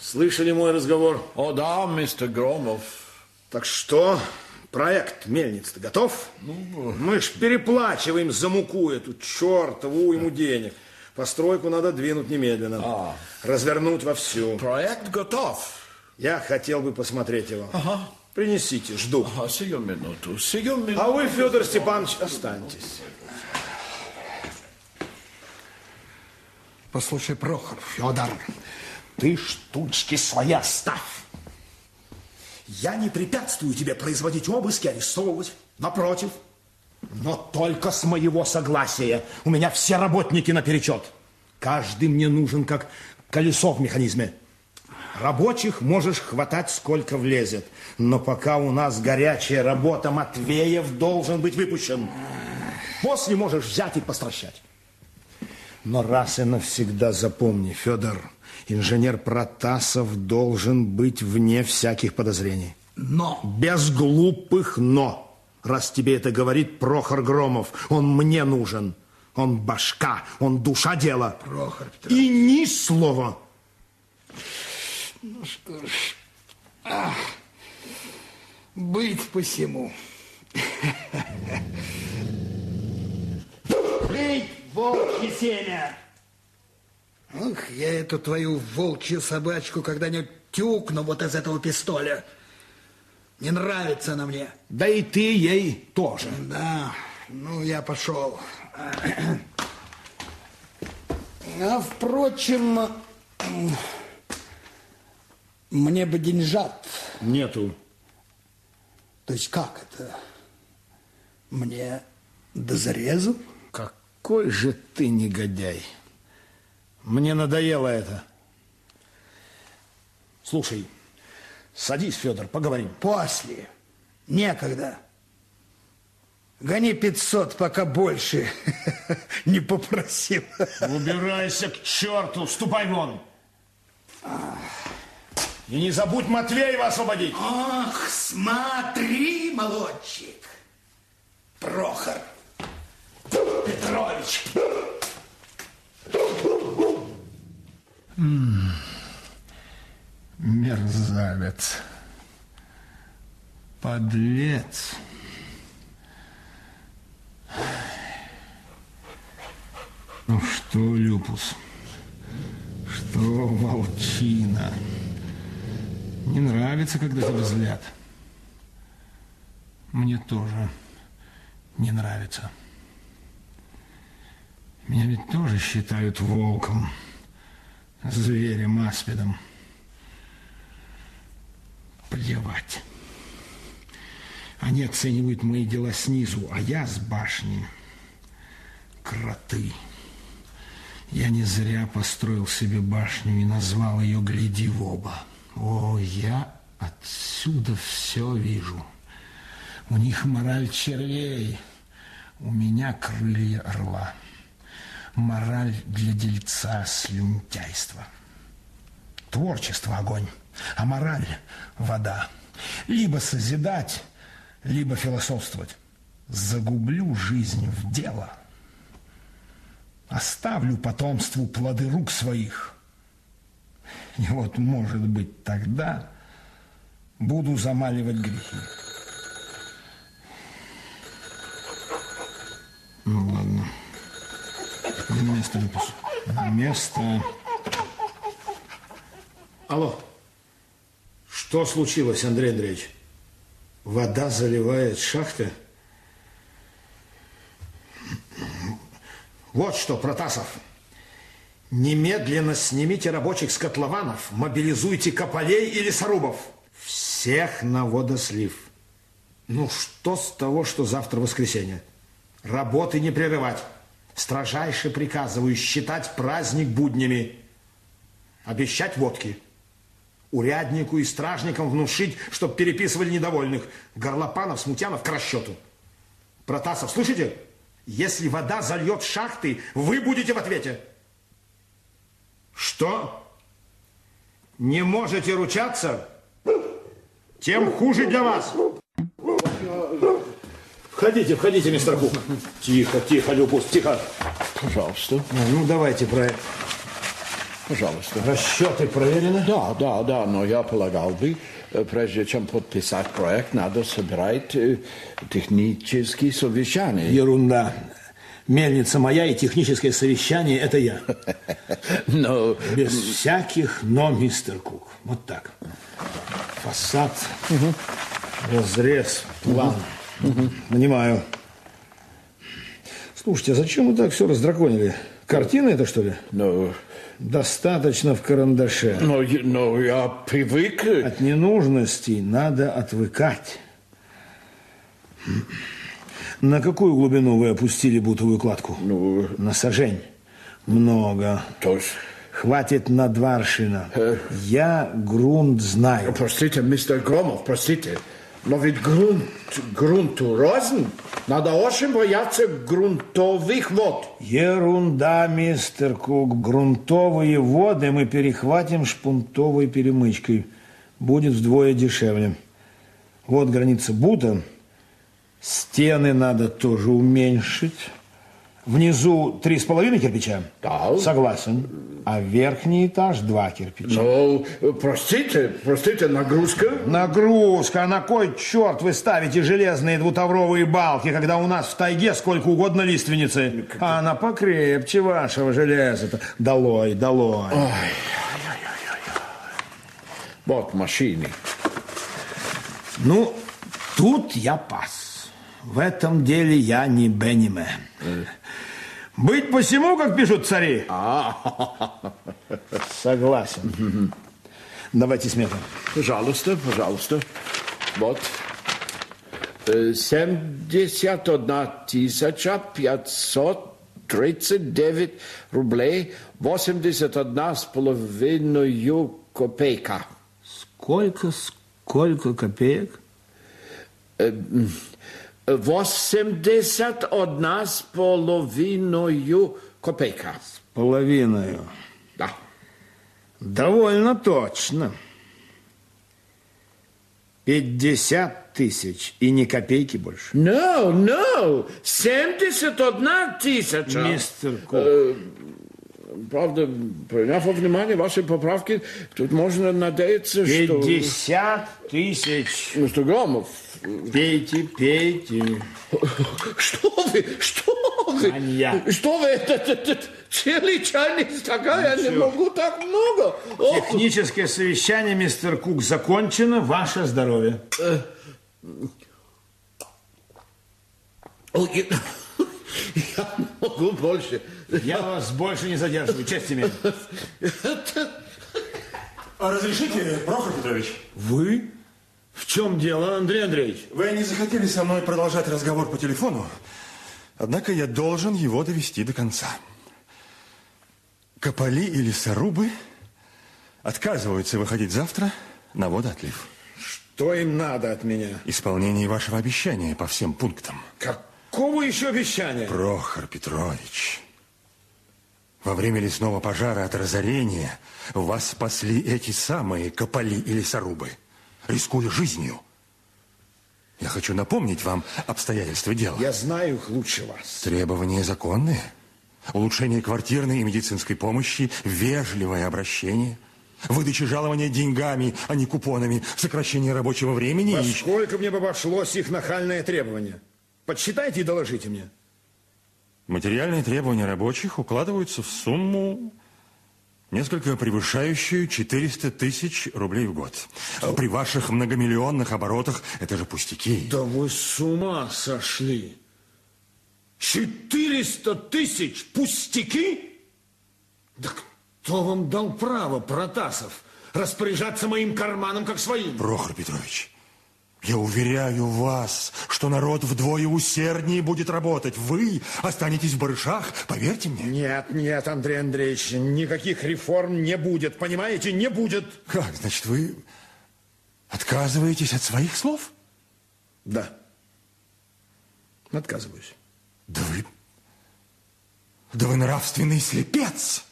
слышали мой разговор? О, да, мистер Громов. Так что, проект мельницы готов? Мы ж переплачиваем за муку эту чертову ему денег. Постройку надо двинуть немедленно. Развернуть вовсю. Проект готов. Я хотел бы посмотреть его. Ага. Принесите, жду. Ага, сию минуту, сию минуту. А вы, Федор Степанович, останьтесь. Послушай, Прохор, Федор, Ты штучки свои оставь. Я не препятствую тебе производить обыски, арестовывать. Напротив. Но только с моего согласия. У меня все работники наперечет. Каждый мне нужен как колесо в механизме. Рабочих можешь хватать сколько влезет. Но пока у нас горячая работа, Матвеев должен быть выпущен. После можешь взять и постращать. Но раз и навсегда запомни, Федор, инженер Протасов должен быть вне всяких подозрений. Но. Без глупых «но». Раз тебе это говорит Прохор Громов, он мне нужен. Он башка, он душа дела. Прохор И ни слова. Ну что ж, ах, быть посему. Эй, волчье семя! Ох, я эту твою волчью собачку когда-нибудь тюкну вот из этого пистоля. Не нравится она мне. Да и ты ей тоже. Да, ну я пошел. А впрочем, мне бы деньжат. Нету. То есть как это? Мне до зарезу? Какой же ты негодяй. Мне надоело это. Слушай, садись, Федор, поговорим. После. Некогда. Гони 500, пока больше не попросил. Убирайся к черту, ступай вон. И не забудь Матвеева освободить. Ох, смотри, молодчик. Прохор Петрович. Мерзавец. Подлец. Ну что, Люпус, что, волчина, не нравится, когда тебя злят? Мне тоже не нравится. Меня ведь тоже считают волком, зверем, аспидом. Плевать. Они оценивают мои дела снизу, а я с башни. Кроты. Я не зря построил себе башню и назвал ее «Гляди в оба». О, я отсюда все вижу. У них мораль червей, у меня крылья орла. Мораль для дельца слюнтяйство. Творчество – огонь, а мораль – вода. Либо созидать, либо философствовать. Загублю жизнь в дело. Оставлю потомству плоды рук своих. И вот, может быть, тогда буду замаливать грехи. Ну, ладно. Место выпуск. Место. Алло. Что случилось, Андрей Андреевич? Вода заливает шахты? Вот что, Протасов. Немедленно снимите рабочих с котлованов, мобилизуйте кополей и лесорубов. Всех на водослив. Ну, что с того, что завтра воскресенье? Работы не прерывать. Строжайше приказываю считать праздник буднями. Обещать водки. Уряднику и стражникам внушить, чтоб переписывали недовольных. Горлопанов, смутьянов к расчету. Протасов, слышите? Если вода зальет шахты, вы будете в ответе. Что? Не можете ручаться? Тем хуже для вас. Входите, входите, мистер Кук. Тихо, тихо, Люпус, тихо. Пожалуйста. Ну, давайте проект. Пожалуйста. Расчеты проверены? Да, да, да, но я полагал бы, э, прежде чем подписать проект, надо собирать э, технические совещания. Ерунда. Мельница моя и техническое совещание – это я. Но... Без всяких «но», мистер Кук. Вот так. Фасад, разрез, план. Понимаю. Слушайте, а зачем вы так все раздраконили? Картина это, что ли? Ну... Достаточно в карандаше. Но, но я привык... От ненужностей надо отвыкать. На какую глубину вы опустили бутовую кладку? Ну... На сажень. Много. То есть... Хватит на два аршина. Я грунт знаю. Простите, мистер Громов, простите. Но ведь грунт, грунту рознь. Надо очень бояться грунтовых вод. Ерунда, мистер Кук. Грунтовые воды мы перехватим шпунтовой перемычкой. Будет вдвое дешевле. Вот граница бута. Стены надо тоже уменьшить. Внизу три с половиной кирпича? Да. Согласен. А верхний этаж два кирпича. Ну, простите, простите, нагрузка? Нагрузка. А на кой черт вы ставите железные двутавровые балки, когда у нас в тайге сколько угодно лиственницы? А она покрепче вашего железа-то. Долой, долой. Ой, Вот машины. Ну, тут я пас. В этом деле я не Бенниме. Быть посему, как пишут цари. Согласен. Давайте смету. Пожалуйста, пожалуйста. Вот. Э, 71 тысяча 539 рублей 81 с половиной копейка. Сколько, сколько копеек? Э, 81 с половиной копейка. Половиною. Да. Довольно точно. Пятьдесят тысяч и ни копейки больше. No, no, 71 тысяча. Мистер Кук. Э, правда, приняв во внимание ваши поправки, тут можно надеяться, что... Пятьдесят тысяч. Мистер Громов. Пейте, пейте. Что вы, что вы? Анья. Что вы, это, это, это целый чайник стакан, я не могу так много. Техническое совещание, мистер Кук, закончено. Ваше здоровье. Э, я могу больше. Я вас больше не задерживаю. Честь имею. А Разрешите, Прохор Петрович? Вы? В чем дело, Андрей Андреевич? Вы не захотели со мной продолжать разговор по телефону, однако я должен его довести до конца. Капали и лесорубы отказываются выходить завтра на водоотлив. Что им надо от меня? Исполнение вашего обещания по всем пунктам. Какого еще обещания? Прохор Петрович, во время лесного пожара от разорения вас спасли эти самые копали и лесорубы, рискуя жизнью. Я хочу напомнить вам обстоятельства дела. Я знаю их лучше вас. Требования законные. Улучшение квартирной и медицинской помощи, вежливое обращение, выдача жалования деньгами, а не купонами, сокращение рабочего времени Во и... сколько мне бы обошлось их нахальное требование? Подсчитайте и доложите мне. Материальные требования рабочих укладываются в сумму, несколько превышающую 400 тысяч рублей в год. При ваших многомиллионных оборотах это же пустяки. Да вы с ума сошли. 400 тысяч пустяки? Да кто вам дал право, Протасов, распоряжаться моим карманом как своим? Прохор Петрович, я уверяю вас, что народ вдвое усерднее будет работать. Вы останетесь в барышах, поверьте мне. Нет, нет, Андрей Андреевич, никаких реформ не будет, понимаете, не будет. Как, значит, вы отказываетесь от своих слов? Да. Отказываюсь. Да вы... Да вы нравственный слепец!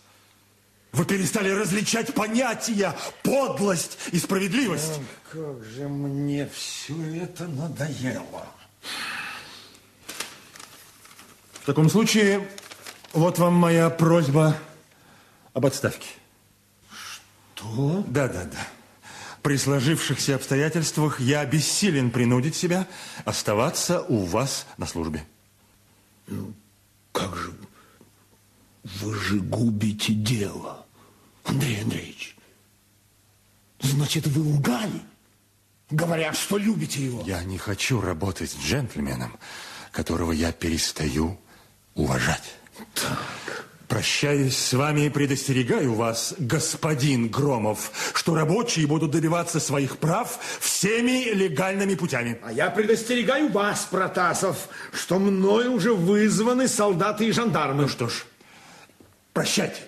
Вы перестали различать понятия подлость и справедливость. Как же мне все это надоело. В таком случае, вот вам моя просьба об отставке. Что? Да, да, да. При сложившихся обстоятельствах я бессилен принудить себя оставаться у вас на службе. Ну, как же? Вы же губите дело, Андрей Андреевич. Значит, вы лгали, говоря, что любите его. Я не хочу работать с джентльменом, которого я перестаю уважать. Так. Прощаюсь с вами и предостерегаю вас, господин Громов, что рабочие будут добиваться своих прав всеми легальными путями. А я предостерегаю вас, Протасов, что мной уже вызваны солдаты и жандармы. Ну что ж, прощайте.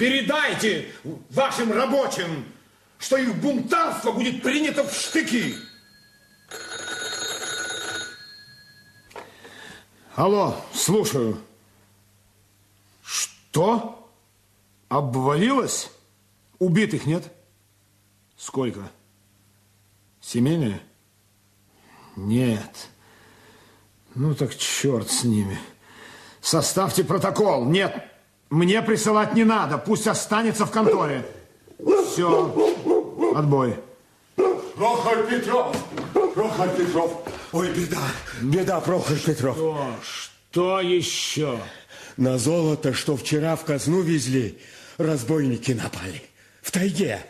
Передайте вашим рабочим, что их бунтарство будет принято в штыки. Алло, слушаю. Что? Обвалилось? Убитых нет? Сколько? Семейные? Нет. Ну так черт с ними. Составьте протокол. Нет, мне присылать не надо. Пусть останется в конторе. Все. Отбой. Прохор Петров! Прохор Петров! Ой, беда, беда, Прохор Петров. Что? Что еще? На золото, что вчера в казну везли, разбойники напали. В тайге.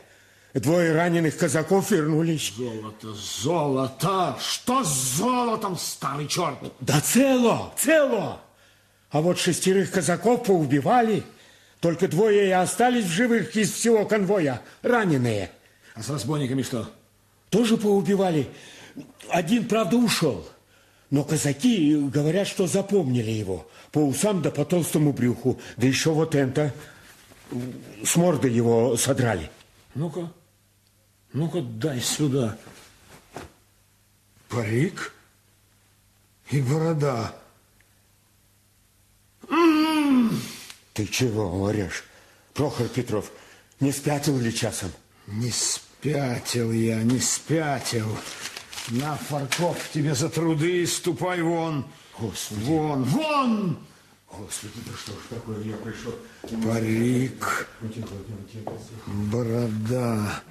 Двое раненых казаков вернулись. Золото, золото. Что с золотом, старый черт? Да цело, цело. А вот шестерых казаков поубивали. Только двое и остались в живых из всего конвоя, раненые. А с разбойниками что? Тоже поубивали. Один, правда, ушел. Но казаки говорят, что запомнили его. По усам да по толстому брюху. Да еще вот это. С морды его содрали. Ну-ка, ну-ка, дай сюда. Парик? И борода. Ты чего говоришь, Прохор Петров? Не спятил ли часом? Не спятил я, не спятил. На, Фарков, тебе за труды, ступай вон. Господи. Вон, вон! Господи, да что ж такое, я пришел. Парик, борода.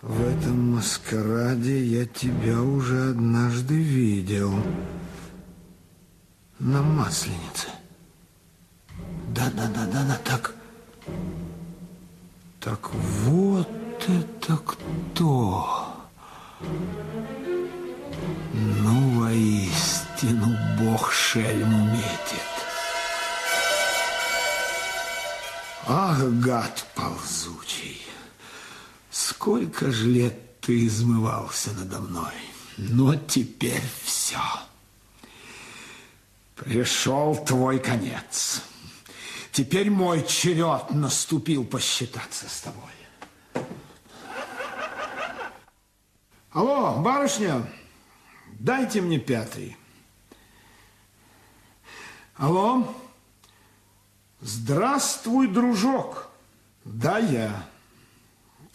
В этом маскараде я тебя уже однажды видел. На Масленице. Да-да-да-да, так. Так вот это кто? Ну, воистину, Бог шельму метит. Ах, гад ползучий, сколько ж лет ты измывался надо мной, но теперь все. Пришел твой конец. Теперь мой черед наступил посчитаться с тобой. Алло, барышня, дайте мне пятый. Алло, здравствуй, дружок. Да, я.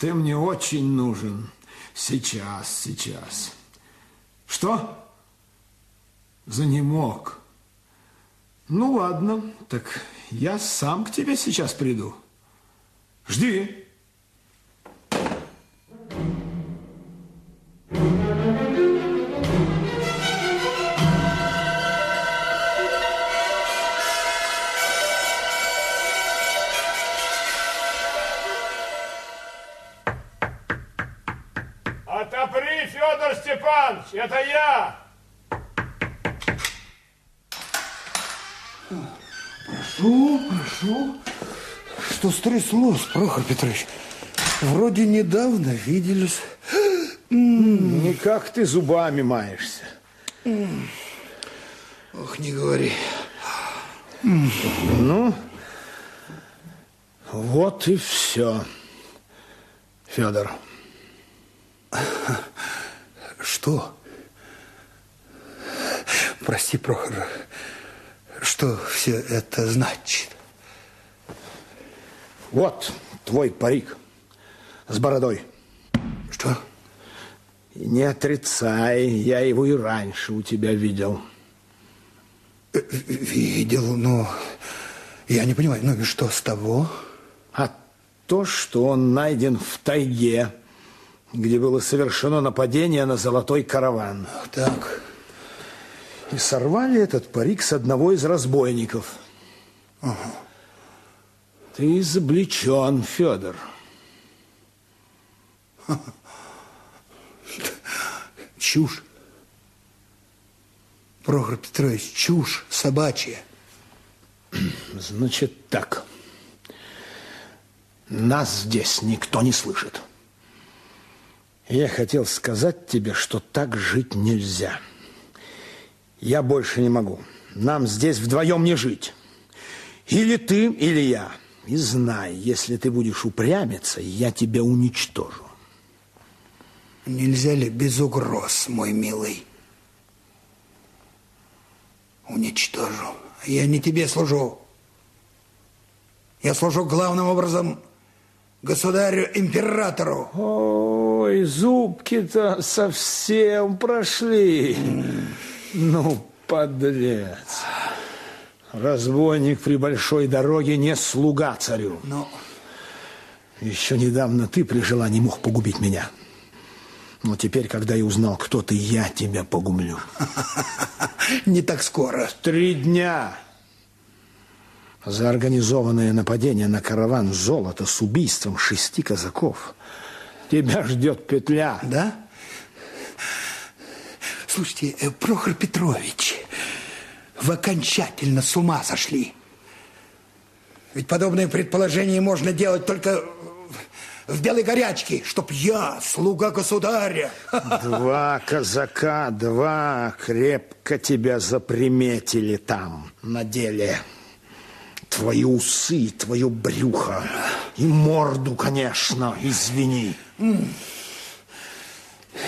Ты мне очень нужен. Сейчас, сейчас. Что? Занемог. Ну, ладно, так я сам к тебе сейчас приду. Жди. Степанович, это я. Прошу, прошу. Что стряслось, Прохор Петрович? Вроде недавно виделись. Никак ты зубами маешься. Ох, не говори. Ну, вот и все, Федор. Что? Прости, Прохор, что все это значит? Вот твой парик с бородой. Что? Не отрицай, я его и раньше у тебя видел. Видел, но я не понимаю, ну и что с того? А то, что он найден в тайге, где было совершено нападение на золотой караван. Так. И сорвали этот парик с одного из разбойников. Ага. Ты изобличен, Федор. Чушь. Прохор Петрович, чушь собачья. Значит так. Нас здесь никто не слышит. Я хотел сказать тебе, что так жить нельзя. Я больше не могу. Нам здесь вдвоем не жить. Или ты, или я. И знай, если ты будешь упрямиться, я тебя уничтожу. Нельзя ли без угроз, мой милый? Уничтожу. Я не тебе служу. Я служу главным образом государю-императору. Ой, зубки-то совсем прошли. Ну, подлец. Разбойник при большой дороге не слуга царю. Но... Еще недавно ты при желании мог погубить меня. Но теперь, когда я узнал, кто ты, я тебя погумлю. Не так скоро. Три дня. За организованное нападение на караван золота с убийством шести казаков. Тебя ждет петля. Да? Слушайте, э, Прохор Петрович, вы окончательно с ума сошли. Ведь подобные предположения можно делать только в белой горячке, чтоб я, слуга государя. Два казака, два крепко тебя заприметили там, на деле. Твои усы, твое брюхо и морду, конечно, извини.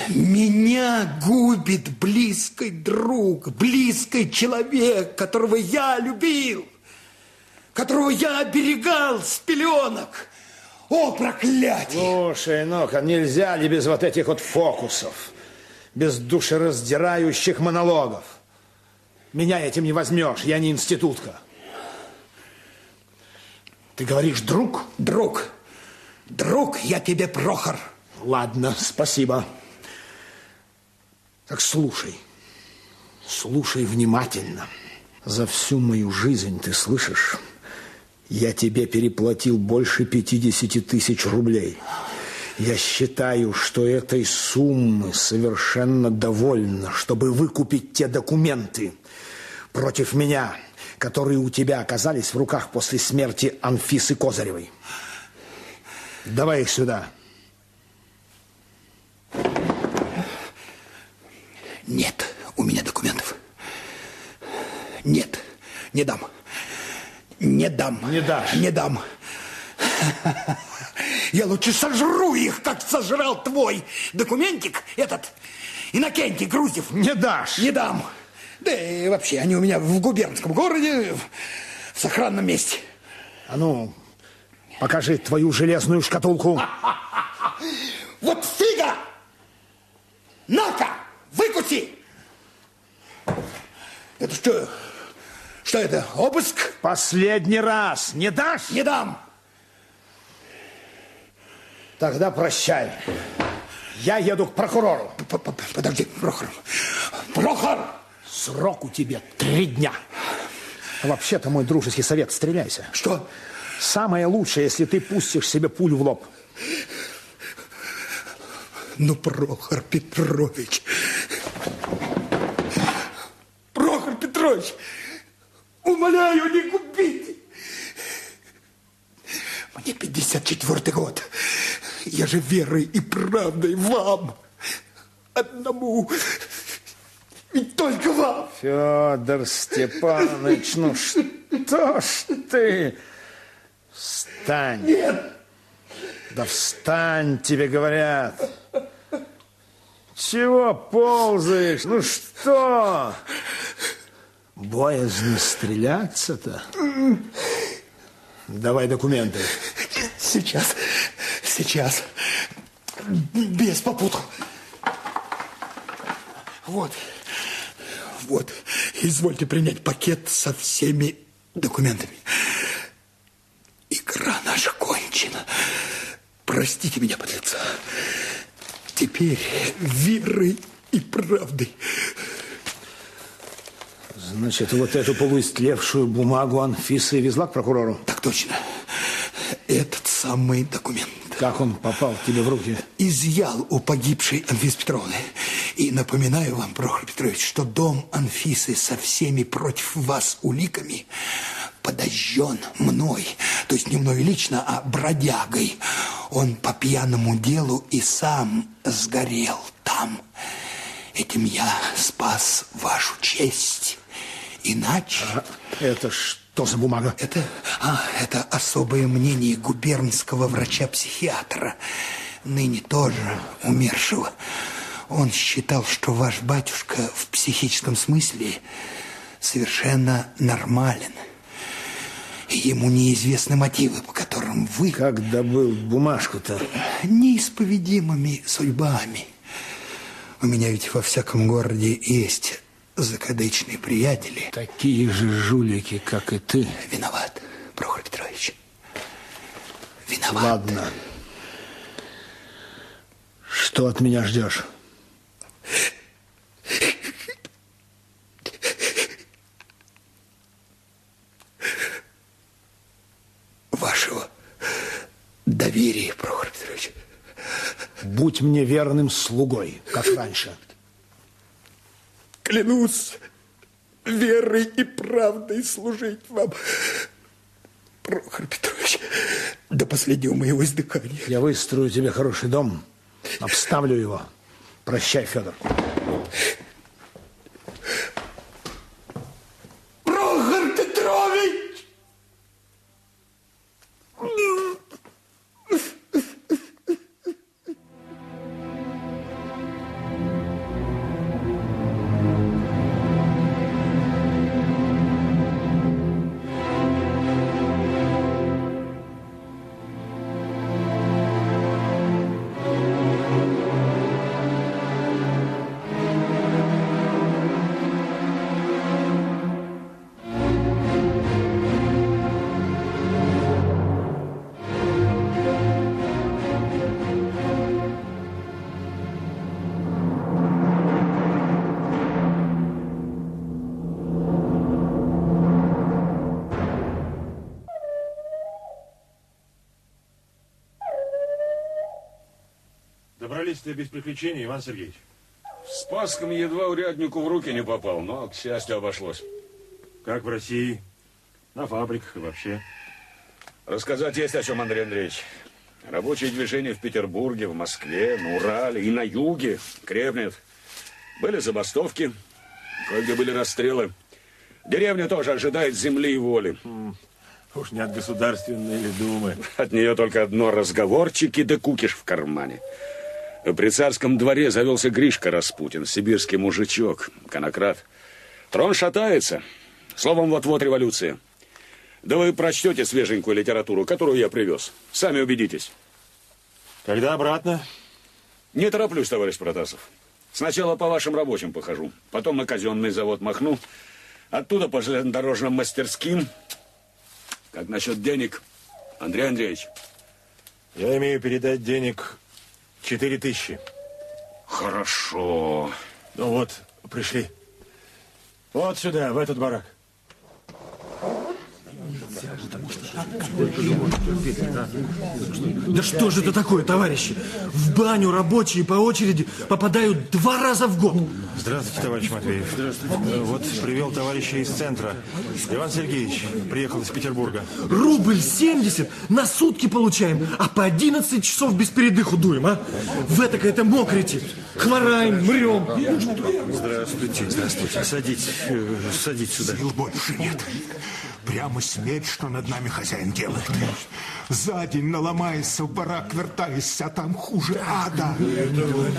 Меня губит близкий друг, близкий человек, которого я любил, которого я оберегал с пеленок. О, проклятие! Слушай, ну-ка, нельзя ли без вот этих вот фокусов, без душераздирающих монологов? Меня этим не возьмешь, я не институтка. Ты говоришь друг? Друг. Друг, я тебе Прохор. Ладно, спасибо. Так слушай, слушай внимательно. За всю мою жизнь, ты слышишь, я тебе переплатил больше 50 тысяч рублей. Я считаю, что этой суммы совершенно довольно, чтобы выкупить те документы против меня, которые у тебя оказались в руках после смерти Анфисы Козыревой. Давай их сюда. Нет у меня документов. Нет, не дам. Не дам. Не дашь. Не дам. Я лучше сожру их, как сожрал твой документик, этот Иннокентий Грузев. Не дашь. Не дам. Да и вообще, они у меня в губернском городе, в сохранном месте. А ну, покажи твою железную шкатулку. Вот фига! На-ка, выкуси! Это что? Что это, обыск? Последний раз. Не дашь? Не дам. Тогда прощай. Я еду к прокурору. Подожди, Прохор. Прохор! Срок у тебя три дня. Вообще-то, мой дружеский совет, стреляйся. Что? Самое лучшее, если ты пустишь себе пулю в лоб. Ну, Прохор Петрович. Прохор Петрович, умоляю, не губите. Мне 54 год. Я же верой и правдой вам, одному, ведь только вам. Федор Степанович, ну что ж ты? Встань. Нет. Да встань, тебе говорят. Чего ползаешь? Ну что? Боязно стреляться-то? Давай документы. Сейчас, сейчас. Без попуток. Вот. Вот. Извольте принять пакет со всеми документами. Игра наша кончена. Простите меня, подлеца. Теперь верой и правдой. Значит, вот эту полуистлевшую бумагу Анфиса везла к прокурору? Так точно. Этот самый документ. Как он попал к тебе в руки? Изъял у погибшей Анфисы Петровны. И напоминаю вам, Прохор Петрович, что дом Анфисы со всеми против вас уликами подожжен мной. То есть не мной лично, а бродягой. Он по пьяному делу и сам сгорел там. Этим я спас вашу честь. Иначе... А это что за бумага? Это, а, это особое мнение губернского врача-психиатра, ныне тоже умершего. Он считал, что ваш батюшка в психическом смысле совершенно нормален. Ему неизвестны мотивы, по которым вы... Как добыл бумажку-то? Неисповедимыми судьбами. У меня ведь во всяком городе есть закадычные приятели. Такие же жулики, как и ты. Виноват, Прохор Петрович. Виноват. Ладно. Что от меня ждешь? Вашего доверия, Прохор Петрович. Будь мне верным слугой, как раньше. Клянусь верой и правдой служить вам, Прохор Петрович, до последнего моего издыхания. Я выстрою тебе хороший дом, обставлю его. Прощай, Федор. Без приключений, Иван Сергеевич. В Спасском едва уряднику в руки не попал, но, к счастью, обошлось. Как в России, на фабриках и вообще. Рассказать есть о чем, Андрей Андреевич. Рабочее движение в Петербурге, в Москве, на Урале и на юге крепнет. Были забастовки, кое-где были расстрелы. Деревня тоже ожидает земли и воли. Уж не от государственной или думы. От нее только одно разговорчики да кукиш в кармане. При царском дворе завелся Гришка Распутин, сибирский мужичок, конократ. Трон шатается. Словом, вот-вот революция. Да вы прочтете свеженькую литературу, которую я привез. Сами убедитесь. Когда обратно? Не тороплюсь, товарищ Протасов. Сначала по вашим рабочим похожу, потом на казенный завод махну, оттуда по железнодорожным мастерским. Как насчет денег, Андрей Андреевич? Я имею передать денег четыре тысячи. Хорошо. Ну вот, пришли. Вот сюда, в этот барак. Да что же это такое, товарищи? В баню рабочие по очереди попадают два раза в год. Здравствуйте, товарищ Матвеев. Здравствуйте. Вот привел товарища из центра. Иван Сергеевич приехал из Петербурга. Рубль 70 на сутки получаем, а по 11 часов без передыху дуем, а? В это это мокрите. Хвораем, мрем. Здравствуйте. Здравствуйте. Садитесь, э, садитесь сюда. Сил больше нет. Прямо смерть, что над нами хозяин делает. За день наломается в барак, вертаясь, а там хуже ада.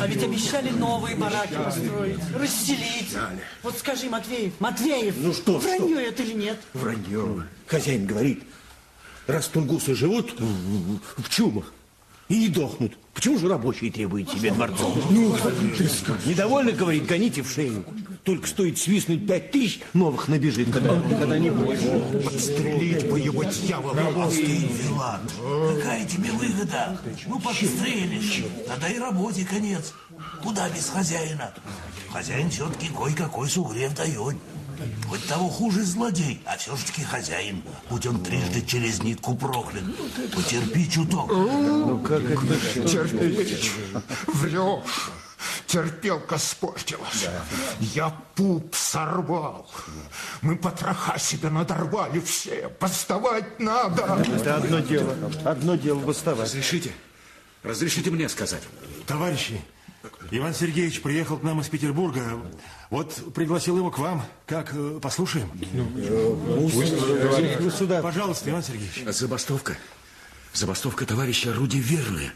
А ведь обещали новые бараки построить, расселить. Вот скажи, Матвеев, Матвеев, Ну что, вранье что? это или нет? Вранье. Хозяин говорит, раз тунгусы живут в чумах и не дохнут, почему же рабочие требуют себе дворцов? Ну, недовольно, говорит, гоните в шею. Только стоит свистнуть пять тысяч, новых набежит, когда, когда не больше. Подстрелить бы его дьявола. Вилан, какая тебе выгода? Ну, подстрелишь, тогда и работе конец. Куда без хозяина? Хозяин все-таки кое-какой сугрев дает. Хоть того хуже злодей, а все-таки хозяин. Будь он трижды через нитку проклят. Потерпи чуток. Ну, как это? Терпеть. Врешь. Терпелка спортилась. Я пуп сорвал. Мы потроха себя надорвали все. Поставать надо. Это одно дело. Одно дело восставать. Разрешите? Разрешите мне сказать? Товарищи, Иван Сергеевич приехал к нам из Петербурга. Вот пригласил его к вам. Как, э, послушаем? сюда. Пожалуйста, Иван Сергеевич. Забастовка. Забастовка товарища орудие верное,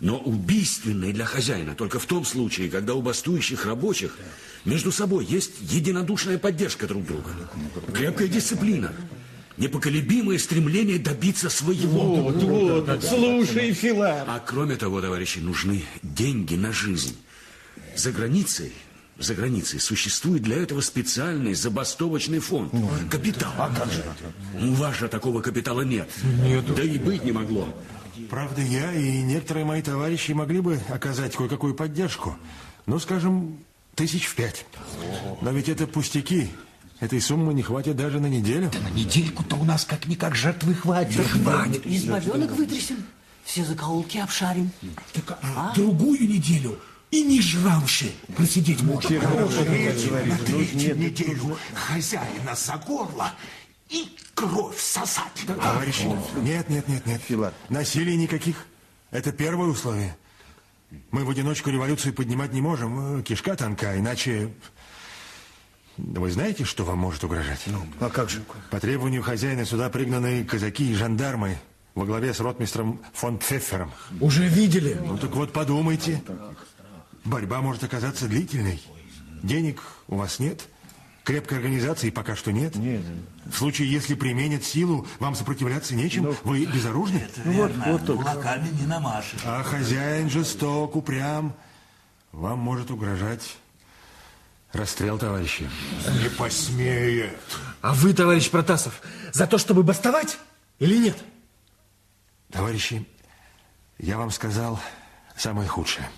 но убийственное для хозяина только в том случае, когда у бастующих рабочих между собой есть единодушная поддержка друг друга, крепкая дисциплина, непоколебимое стремление добиться своего. Вот, вот, слушай, Филат. А кроме того, товарищи, нужны деньги на жизнь. За границей, за границей существует для этого специальный забастовочный фонд. Капитал. А как же? У вас же такого капитала нет. Нет. Да и быть не могло. Правда, я и некоторые мои товарищи могли бы оказать кое-какую поддержку. Ну, скажем, тысяч в пять. Но ведь это пустяки. Этой суммы не хватит даже на неделю. На недельку-то у нас как-никак жертвы хватит. хватит. Из бабенок вытрясем, все закоулки обшарим. А? Другую неделю и не жравши просидеть можно. На третью неделю хозяина за горло и кровь сосать. Товарищи, нет, нет, нет, нет. Филат. Насилий никаких. Это первое условие. Мы в одиночку революцию поднимать не можем. Кишка тонка, иначе... Вы знаете, что вам может угрожать? Ну, а как же? По требованию хозяина сюда пригнаны казаки и жандармы во главе с ротмистром фон Пфеффером. Уже видели? Ну так вот подумайте. Борьба может оказаться длительной. Денег у вас нет. Крепкой организации пока что нет. Нет. В случае, если применят силу, вам сопротивляться нечем. Вы безоружны. Это верно. Кулаками не намашешь. А хозяин жесток, упрям. Вам может угрожать расстрел, товарищи. Не посмеет. А вы, товарищ Протасов, за то, чтобы бастовать или нет? Товарищи, я вам сказал самое худшее.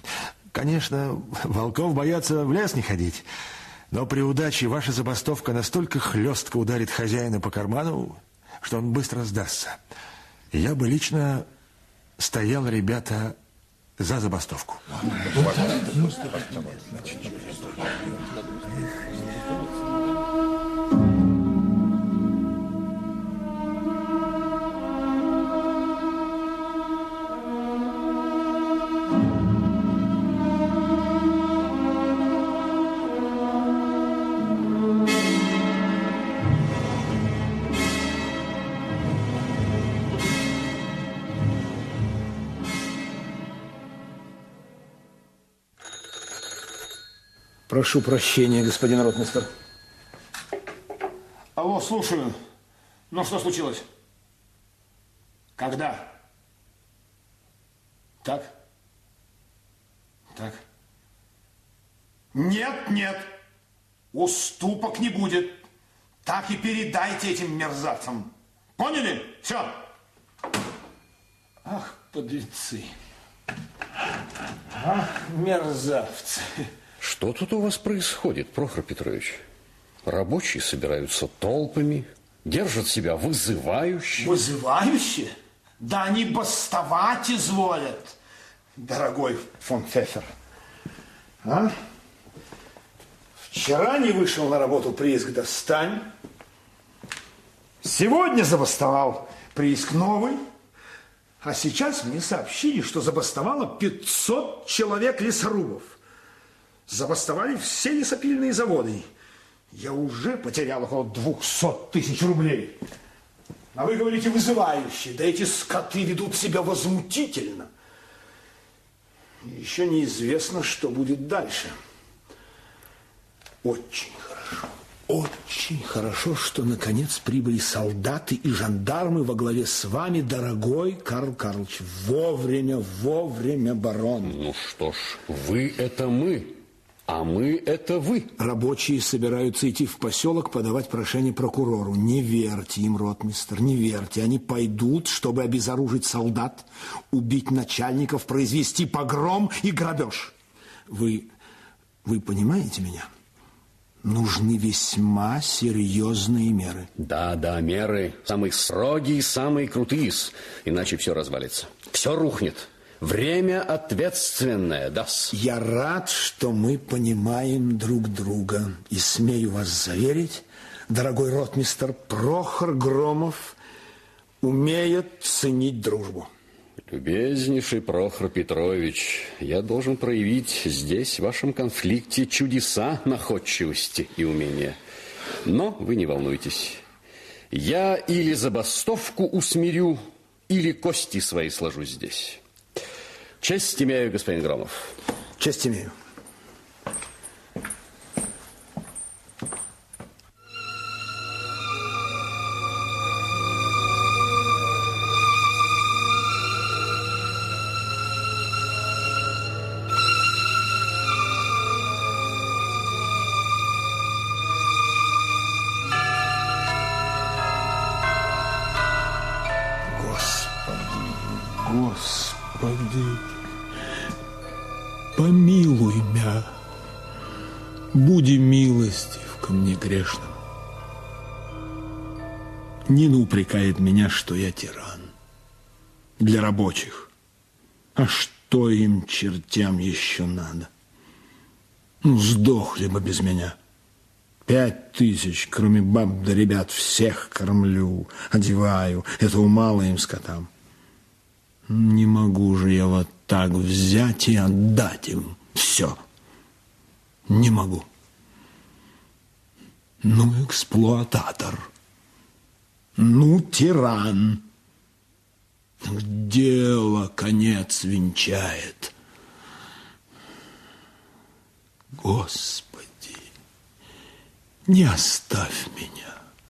Конечно, волков боятся в лес не ходить. Но при удаче ваша забастовка настолько хлестко ударит хозяина по карману, что он быстро сдастся. Я бы лично стоял, ребята, за забастовку. Прошу прощения, господин ротмистер. Алло, слушаю. Ну, что случилось? Когда? Так? Так. Нет, нет. Уступок не будет. Так и передайте этим мерзавцам. Поняли? Все. Ах, подлецы. Ах, мерзавцы. Что тут у вас происходит, Прохор Петрович? Рабочие собираются толпами, держат себя вызывающе. Вызывающе? Да они бастовать изволят, дорогой фон Фефер. А? Вчера не вышел на работу прииск «Достань». Сегодня забастовал прииск «Новый». А сейчас мне сообщили, что забастовало 500 человек лесорубов. Забастовали все лесопильные заводы. Я уже потерял около 200 тысяч рублей. А вы говорите вызывающе. Да эти скоты ведут себя возмутительно. Еще неизвестно, что будет дальше. Очень хорошо. Очень хорошо, что наконец прибыли солдаты и жандармы во главе с вами, дорогой Карл Карлович. Вовремя, вовремя, барон. Ну что ж, вы это мы, а мы это вы. Рабочие собираются идти в поселок подавать прошение прокурору. Не верьте им, ротмистер, не верьте. Они пойдут, чтобы обезоружить солдат, убить начальников, произвести погром и грабеж. Вы, вы понимаете меня? Нужны весьма серьезные меры. Да, да, меры. Самые строгие, самые крутые. Иначе все развалится. Все рухнет. Время ответственное, да. Я рад, что мы понимаем друг друга. И смею вас заверить, дорогой ротмистер, Прохор Громов умеет ценить дружбу. Любезнейший Прохор Петрович, я должен проявить здесь, в вашем конфликте, чудеса находчивости и умения. Но вы не волнуйтесь. Я или забастовку усмирю, или кости свои сложу здесь. Честь имею, господин Громов. Честь имею. Грешным. Нина упрекает меня, что я тиран. Для рабочих. А что им, чертям, еще надо? Ну, сдохли бы без меня. Пять тысяч, кроме баб да ребят, всех кормлю, одеваю. Этого мало им скотам. Не могу же я вот так взять и отдать им все. Не могу. Ну, эксплуататор. Ну, тиран. Дело конец венчает. Господи, не оставь меня.